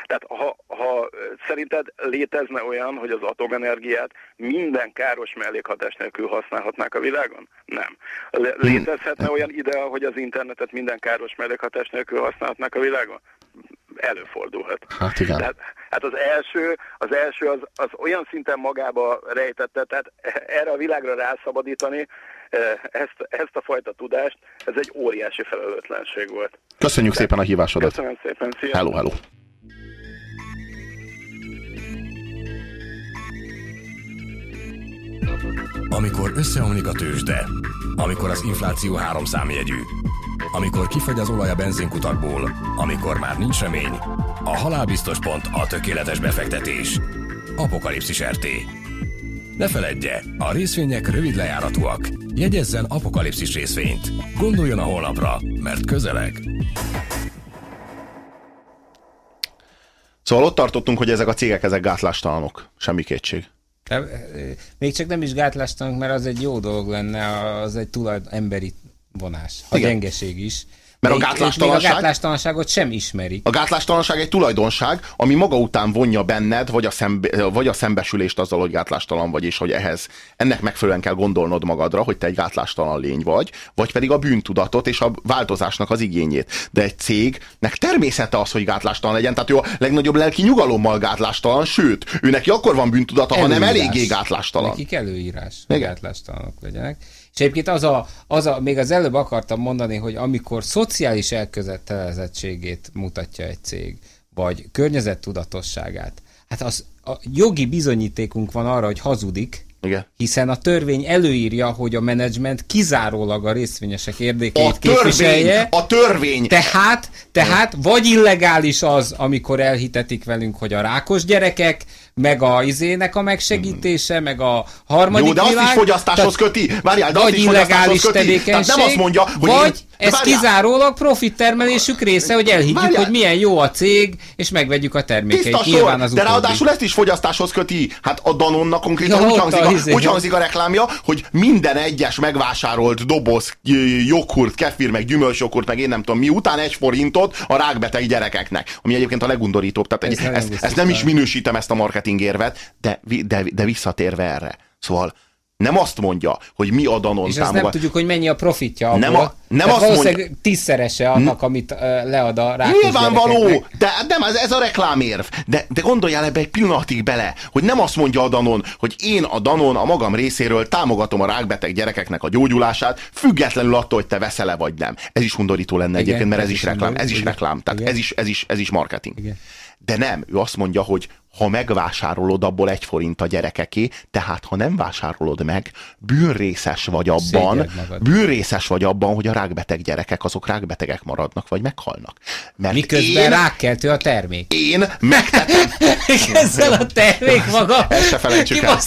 Speaker 5: tehát ha, ha szerinted létezne olyan, hogy az atomenergiát minden káros mellékhatás nélkül használhatnák a világon? Nem. Létezhetne olyan ide, hogy az internetet minden káros mellékhatás nélkül használhatnák a világon? előfordulhat.
Speaker 2: Hát igen. Tehát,
Speaker 5: hát az első, az első az, az olyan szinten magába rejtette, tehát erre a világra rászabadítani ezt, ezt a fajta tudást, ez egy óriási felelőtlenség volt.
Speaker 2: Köszönjük szépen a hívásodat.
Speaker 5: Köszönöm szépen, szia.
Speaker 2: Hello, hello.
Speaker 1: Amikor összeomlik a tőzsde, amikor az infláció három számjegyű, amikor kifagy az olaj a benzinkutakból, amikor már nincs remény, a halálbiztos pont a tökéletes befektetés. Apokalipszis RT. Ne feledje, a részvények rövid lejáratúak. Jegyezzen apokalipszis részvényt. Gondoljon a holnapra, mert közeleg.
Speaker 2: Szóval ott tartottunk, hogy ezek a cégek, ezek gátlástalanok. Semmi kétség. De,
Speaker 3: még csak nem is gátlástalanok, mert az egy jó dolog lenne, az egy tulajdon emberi vonás. A Igen. gyengeség is.
Speaker 2: Mert még, a gátlástalanság,
Speaker 3: a gátlástalanságot sem ismerik.
Speaker 2: A gátlástalanság egy tulajdonság, ami maga után vonja benned, vagy a, szembe, vagy a szembesülést azzal, hogy gátlástalan vagy, és hogy ehhez ennek megfelelően kell gondolnod magadra, hogy te egy gátlástalan lény vagy, vagy pedig a bűntudatot és a változásnak az igényét. De egy cégnek természete az, hogy gátlástalan legyen, tehát ő a legnagyobb lelki nyugalommal gátlástalan, sőt, ő neki akkor van bűntudata, ha nem eléggé gátlástalan.
Speaker 3: Nekik előírás, hogy gátlástalanok legyenek. És egyébként az a, az a, még az előbb akartam mondani, hogy amikor szociális elközetelezettségét mutatja egy cég, vagy környezettudatosságát, hát az a jogi bizonyítékunk van arra, hogy hazudik,
Speaker 2: igen.
Speaker 3: Hiszen a törvény előírja, hogy a menedzsment kizárólag a részvényesek érdekeit a képviselje.
Speaker 2: a törvény!
Speaker 3: Tehát, tehát vagy illegális az, amikor elhitetik velünk, hogy a rákos gyerekek, meg a izének a megsegítése, hmm. meg a harmadik Jó,
Speaker 2: de
Speaker 3: világ,
Speaker 2: azt is fogyasztáshoz köti. Várjál, de azt is illegális köti. tehát nem azt mondja, hogy
Speaker 3: vagy én, ez várjál. kizárólag profittermelésük része, hogy elhiggyük, várjál. hogy milyen jó a cég, és megvegyük a termékeit. Tiszta Nyilván az
Speaker 2: de ráadásul ezt is fogyasztáshoz köti. Hát a Danonnak konkrétan ja, úgy, hangzik a, izé, úgy hangzik a reklámja, hogy minden egyes megvásárolt doboz joghurt, kefir, meg gyümölcsjoghurt, meg én nem tudom mi, után egy forintot a rákbeteg gyerekeknek. Ami egyébként a legundorítóbb. Tehát ez egy, ezt, ezt nem is minősítem ezt a marketing érvet, de, de, de visszatérve erre. Szóval nem azt mondja, hogy mi a Danon
Speaker 3: És támogat... nem tudjuk, hogy mennyi a profitja abból.
Speaker 2: Nem, a, nem azt
Speaker 3: mondja... tízszerese annak, amit lead a rákos
Speaker 2: Nyilvánvaló, de nem, ez, ez a reklámérv. De, de gondoljál ebbe egy pillanatig bele, hogy nem azt mondja a Danon, hogy én a Danon a magam részéről támogatom a rákbeteg gyerekeknek a gyógyulását, függetlenül attól, hogy te veszel-e vagy nem. Ez is undorító lenne Igen, egyébként, mert ez, ez is reklám. Ez is reklám. Tehát ez is, ez, is, ez is marketing. Igen. De nem, ő azt mondja, hogy ha megvásárolod abból egy forint a gyerekeké, tehát ha nem vásárolod meg, bűnrészes vagy abban, bűnrészes vagy abban, hogy a rákbeteg gyerekek azok rákbetegek maradnak, vagy meghalnak.
Speaker 3: Mert Miközben én, rákkeltő a termék.
Speaker 2: Én megtettem. [laughs]
Speaker 3: Ezzel a termék maga.
Speaker 2: Ezt se felejtsük el.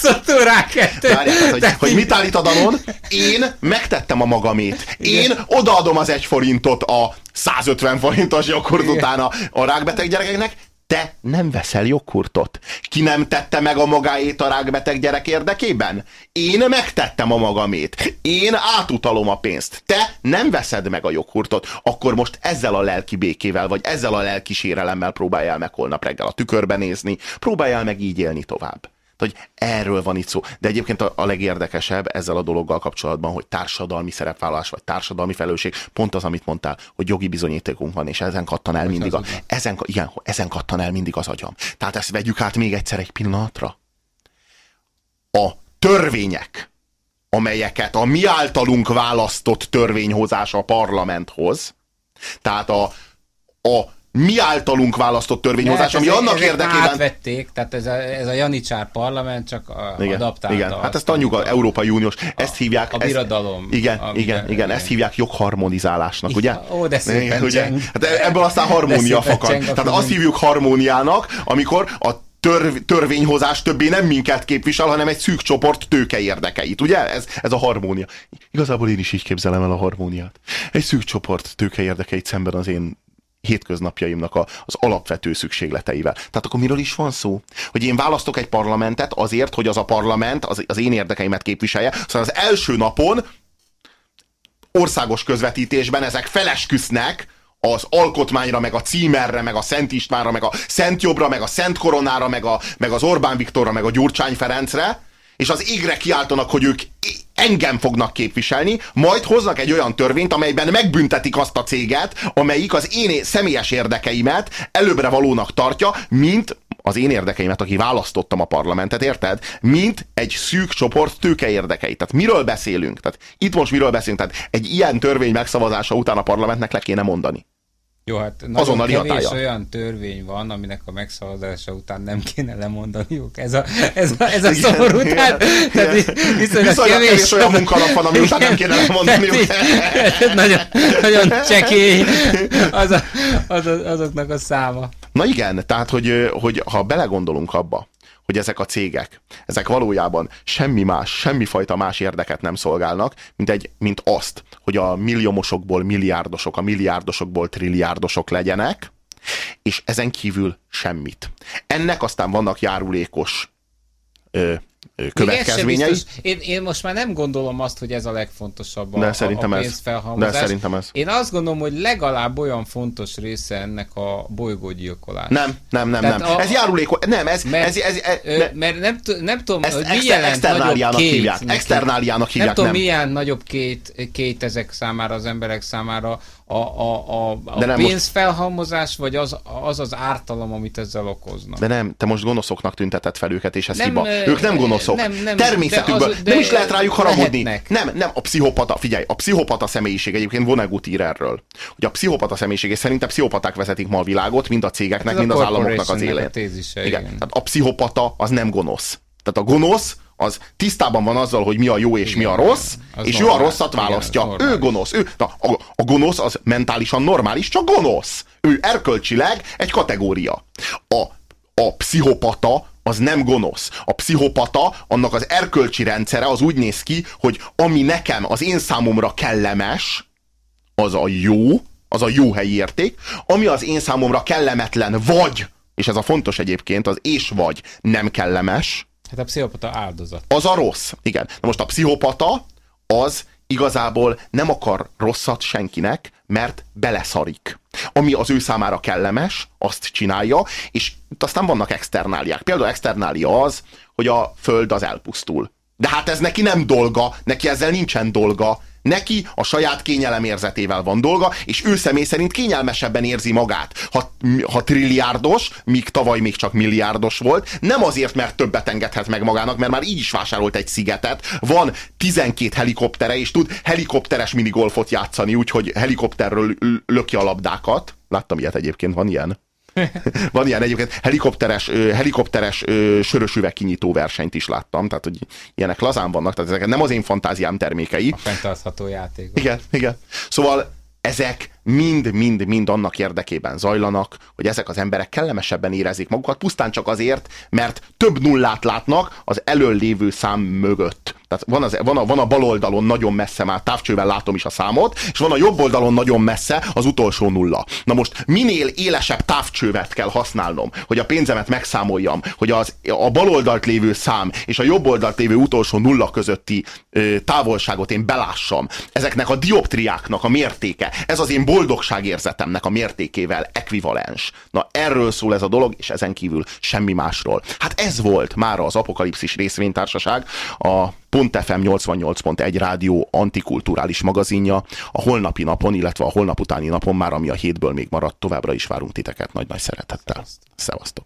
Speaker 3: rákkeltő.
Speaker 2: Várjál, hogy, hogy mit állít a Danon? Én megtettem a magamét. Én odaadom az egy forintot a 150 forintos joghurt utána a rákbeteg gyerekeknek, te nem veszel joghurtot. Ki nem tette meg a magáét a rákbeteg gyerek érdekében? Én megtettem a magamét. Én átutalom a pénzt. Te nem veszed meg a joghurtot. Akkor most ezzel a lelki békével, vagy ezzel a lelki sérelemmel próbáljál meg holnap reggel a tükörbe nézni. Próbáljál meg így élni tovább hogy erről van itt szó. De egyébként a, a legérdekesebb ezzel a dologgal kapcsolatban, hogy társadalmi szerepvállalás vagy társadalmi felelősség, pont az, amit mondtál, hogy jogi bizonyítékunk van, és ezen kattan el mindig, a, ezen, igen, ezen kattan el mindig az agyam. Tehát ezt vegyük át még egyszer egy pillanatra. A törvények, amelyeket a mi általunk választott törvényhozás a parlament hoz, tehát a, a mi általunk választott törvényhozás, ami annak érdekében...
Speaker 3: Átvették, tehát ez a, ez a Janicsár parlament csak a,
Speaker 2: igen,
Speaker 3: adaptálta.
Speaker 2: Igen, hát ezt a nyugat, Európai Uniós, ezt hívják...
Speaker 3: A birodalom.
Speaker 2: Ezt, igen, igen, igen, igen, ezt hívják jogharmonizálásnak, ugye?
Speaker 3: Ó, de szépen
Speaker 2: ugye? Hát ebből aztán harmónia fakad. Tehát azt hívjuk harmóniának, amikor a törv, törvényhozás többé nem minket képvisel, hanem egy szűk csoport tőke érdekeit, ugye? Ez, ez a harmónia. Igazából én is így képzelem el a harmóniát. Egy szűk csoport tőke érdekeit szemben az én hétköznapjaimnak a, az alapvető szükségleteivel. Tehát akkor miről is van szó? Hogy én választok egy parlamentet azért, hogy az a parlament az, az én érdekeimet képviselje. Szóval az első napon országos közvetítésben ezek felesküsznek az alkotmányra, meg a címerre, meg a Szent Istvánra, meg a Szent Jobbra, meg a Szent Koronára, meg, a, meg az Orbán Viktorra, meg a Gyurcsány Ferencre, és az égre kiáltanak, hogy ők engem fognak képviselni, majd hoznak egy olyan törvényt, amelyben megbüntetik azt a céget, amelyik az én személyes érdekeimet előbbre valónak tartja, mint az én érdekeimet, aki választottam a parlamentet, érted? Mint egy szűk csoport tőke érdekeit. Tehát miről beszélünk? Tehát itt most miről beszélünk? Tehát egy ilyen törvény megszavazása után a parlamentnek le kéne mondani.
Speaker 3: Jó, hát Azonnali kevés hatája. olyan törvény van, aminek a megszavazása után nem kéne lemondaniuk. Ez a, ez a, ez a igen, szomorú. Igen, tehát, tehát
Speaker 2: viszonylag, kevés, kevés olyan munkalap van, ami után nem kéne lemondaniuk. [laughs]
Speaker 3: nagyon, nagyon csekély az a, az a, azoknak a száma.
Speaker 2: Na igen, tehát hogy, hogy ha belegondolunk abba, hogy ezek a cégek, ezek valójában semmi más, semmifajta más érdeket nem szolgálnak, mint, egy, mint azt, hogy a milliómosokból milliárdosok, a milliárdosokból trilliárdosok legyenek, és ezen kívül semmit. Ennek aztán vannak járulékos ö, következményei.
Speaker 3: Én, én most már nem gondolom azt, hogy ez a legfontosabb a, de szerintem a pénzfelhalmozás.
Speaker 2: De szerintem ez.
Speaker 3: Én azt gondolom, hogy legalább olyan fontos része ennek a bolygógyilkolás.
Speaker 2: Nem, nem, nem, nem. A, ez járuléko... Nem, ez...
Speaker 3: Mert,
Speaker 2: ez, ez, ez,
Speaker 3: ez ne, mert nem, nem tudom,
Speaker 2: ezt hogy mi jelent externáliának hívják. Neki. Externáliának hívják,
Speaker 3: nem. tudom, nem. milyen nagyobb két, két ezek számára, az emberek számára a, a, a, a pénzfelhalmozás, vagy az, az az ártalom, amit ezzel okoznak.
Speaker 2: De nem, te most gonoszoknak tüntetett fel őket, és ez nem, hiba. Ők nem gonoszok. Nem, nem, Természetükből. De az, de nem is lehet rájuk haragudni. Nem, nem, a pszichopata, figyelj, a pszichopata személyiség, egyébként Vonnegut ír erről, hogy a pszichopata személyiség, és szerintem pszichopaták vezetik ma a világot, mind a cégeknek, hát mind az államoknak az élén.
Speaker 3: igen. igen.
Speaker 2: Tehát a pszichopata az nem gonosz. Tehát a gonosz az tisztában van azzal, hogy mi a jó és igen, mi a rossz, és normális, ő a rosszat választja. Igen, ő gonosz. Ő, a, a gonosz az mentálisan normális, csak gonosz. Ő erkölcsileg egy kategória. A, a pszichopata az nem gonosz. A pszichopata, annak az erkölcsi rendszere az úgy néz ki, hogy ami nekem, az én számomra kellemes, az a jó, az a jó helyi érték, ami az én számomra kellemetlen, vagy, és ez a fontos egyébként, az és vagy nem kellemes,
Speaker 3: Hát a pszichopata áldozat.
Speaker 2: Az a rossz, igen. Na most a pszichopata az igazából nem akar rosszat senkinek, mert beleszarik. Ami az ő számára kellemes, azt csinálja, és itt aztán vannak externáliák. Például externália az, hogy a föld az elpusztul. De hát ez neki nem dolga, neki ezzel nincsen dolga, Neki a saját kényelemérzetével van dolga, és ő személy szerint kényelmesebben érzi magát. Ha, ha trilliárdos, míg tavaly még csak milliárdos volt, nem azért, mert többet engedhet meg magának, mert már így is vásárolt egy szigetet, van 12 helikoptere, és tud helikopteres minigolfot játszani, úgyhogy helikopterről löki a labdákat. Láttam ilyet egyébként, van ilyen. [laughs] Van ilyen egyébként helikopteres, helikopteres sörös üvegkinyitó versenyt is láttam, tehát hogy ilyenek lazán vannak, tehát ezek nem az én fantáziám termékei.
Speaker 3: A fenntartható játék.
Speaker 2: Igen, igen. Szóval ezek mind-mind-mind annak érdekében zajlanak, hogy ezek az emberek kellemesebben érezik magukat, pusztán csak azért, mert több nullát látnak az elől lévő szám mögött. Tehát van, az, van, a, van a bal oldalon nagyon messze, már távcsővel látom is a számot, és van a jobb oldalon nagyon messze az utolsó nulla. Na most minél élesebb távcsővet kell használnom, hogy a pénzemet megszámoljam, hogy az, a bal oldalt lévő szám és a jobb oldalt lévő utolsó nulla közötti ö, távolságot én belássam. Ezeknek a dioptriáknak a mértéke, ez az én boldogságérzetemnek a mértékével ekvivalens. Na erről szól ez a dolog, és ezen kívül semmi másról. Hát ez volt már az Apokalipszis részvénytársaság, a FM 88.1 rádió antikulturális magazinja a holnapi napon, illetve a holnap utáni napon már, ami a hétből még maradt, továbbra is várunk titeket nagy-nagy szeretettel. Szevasztok!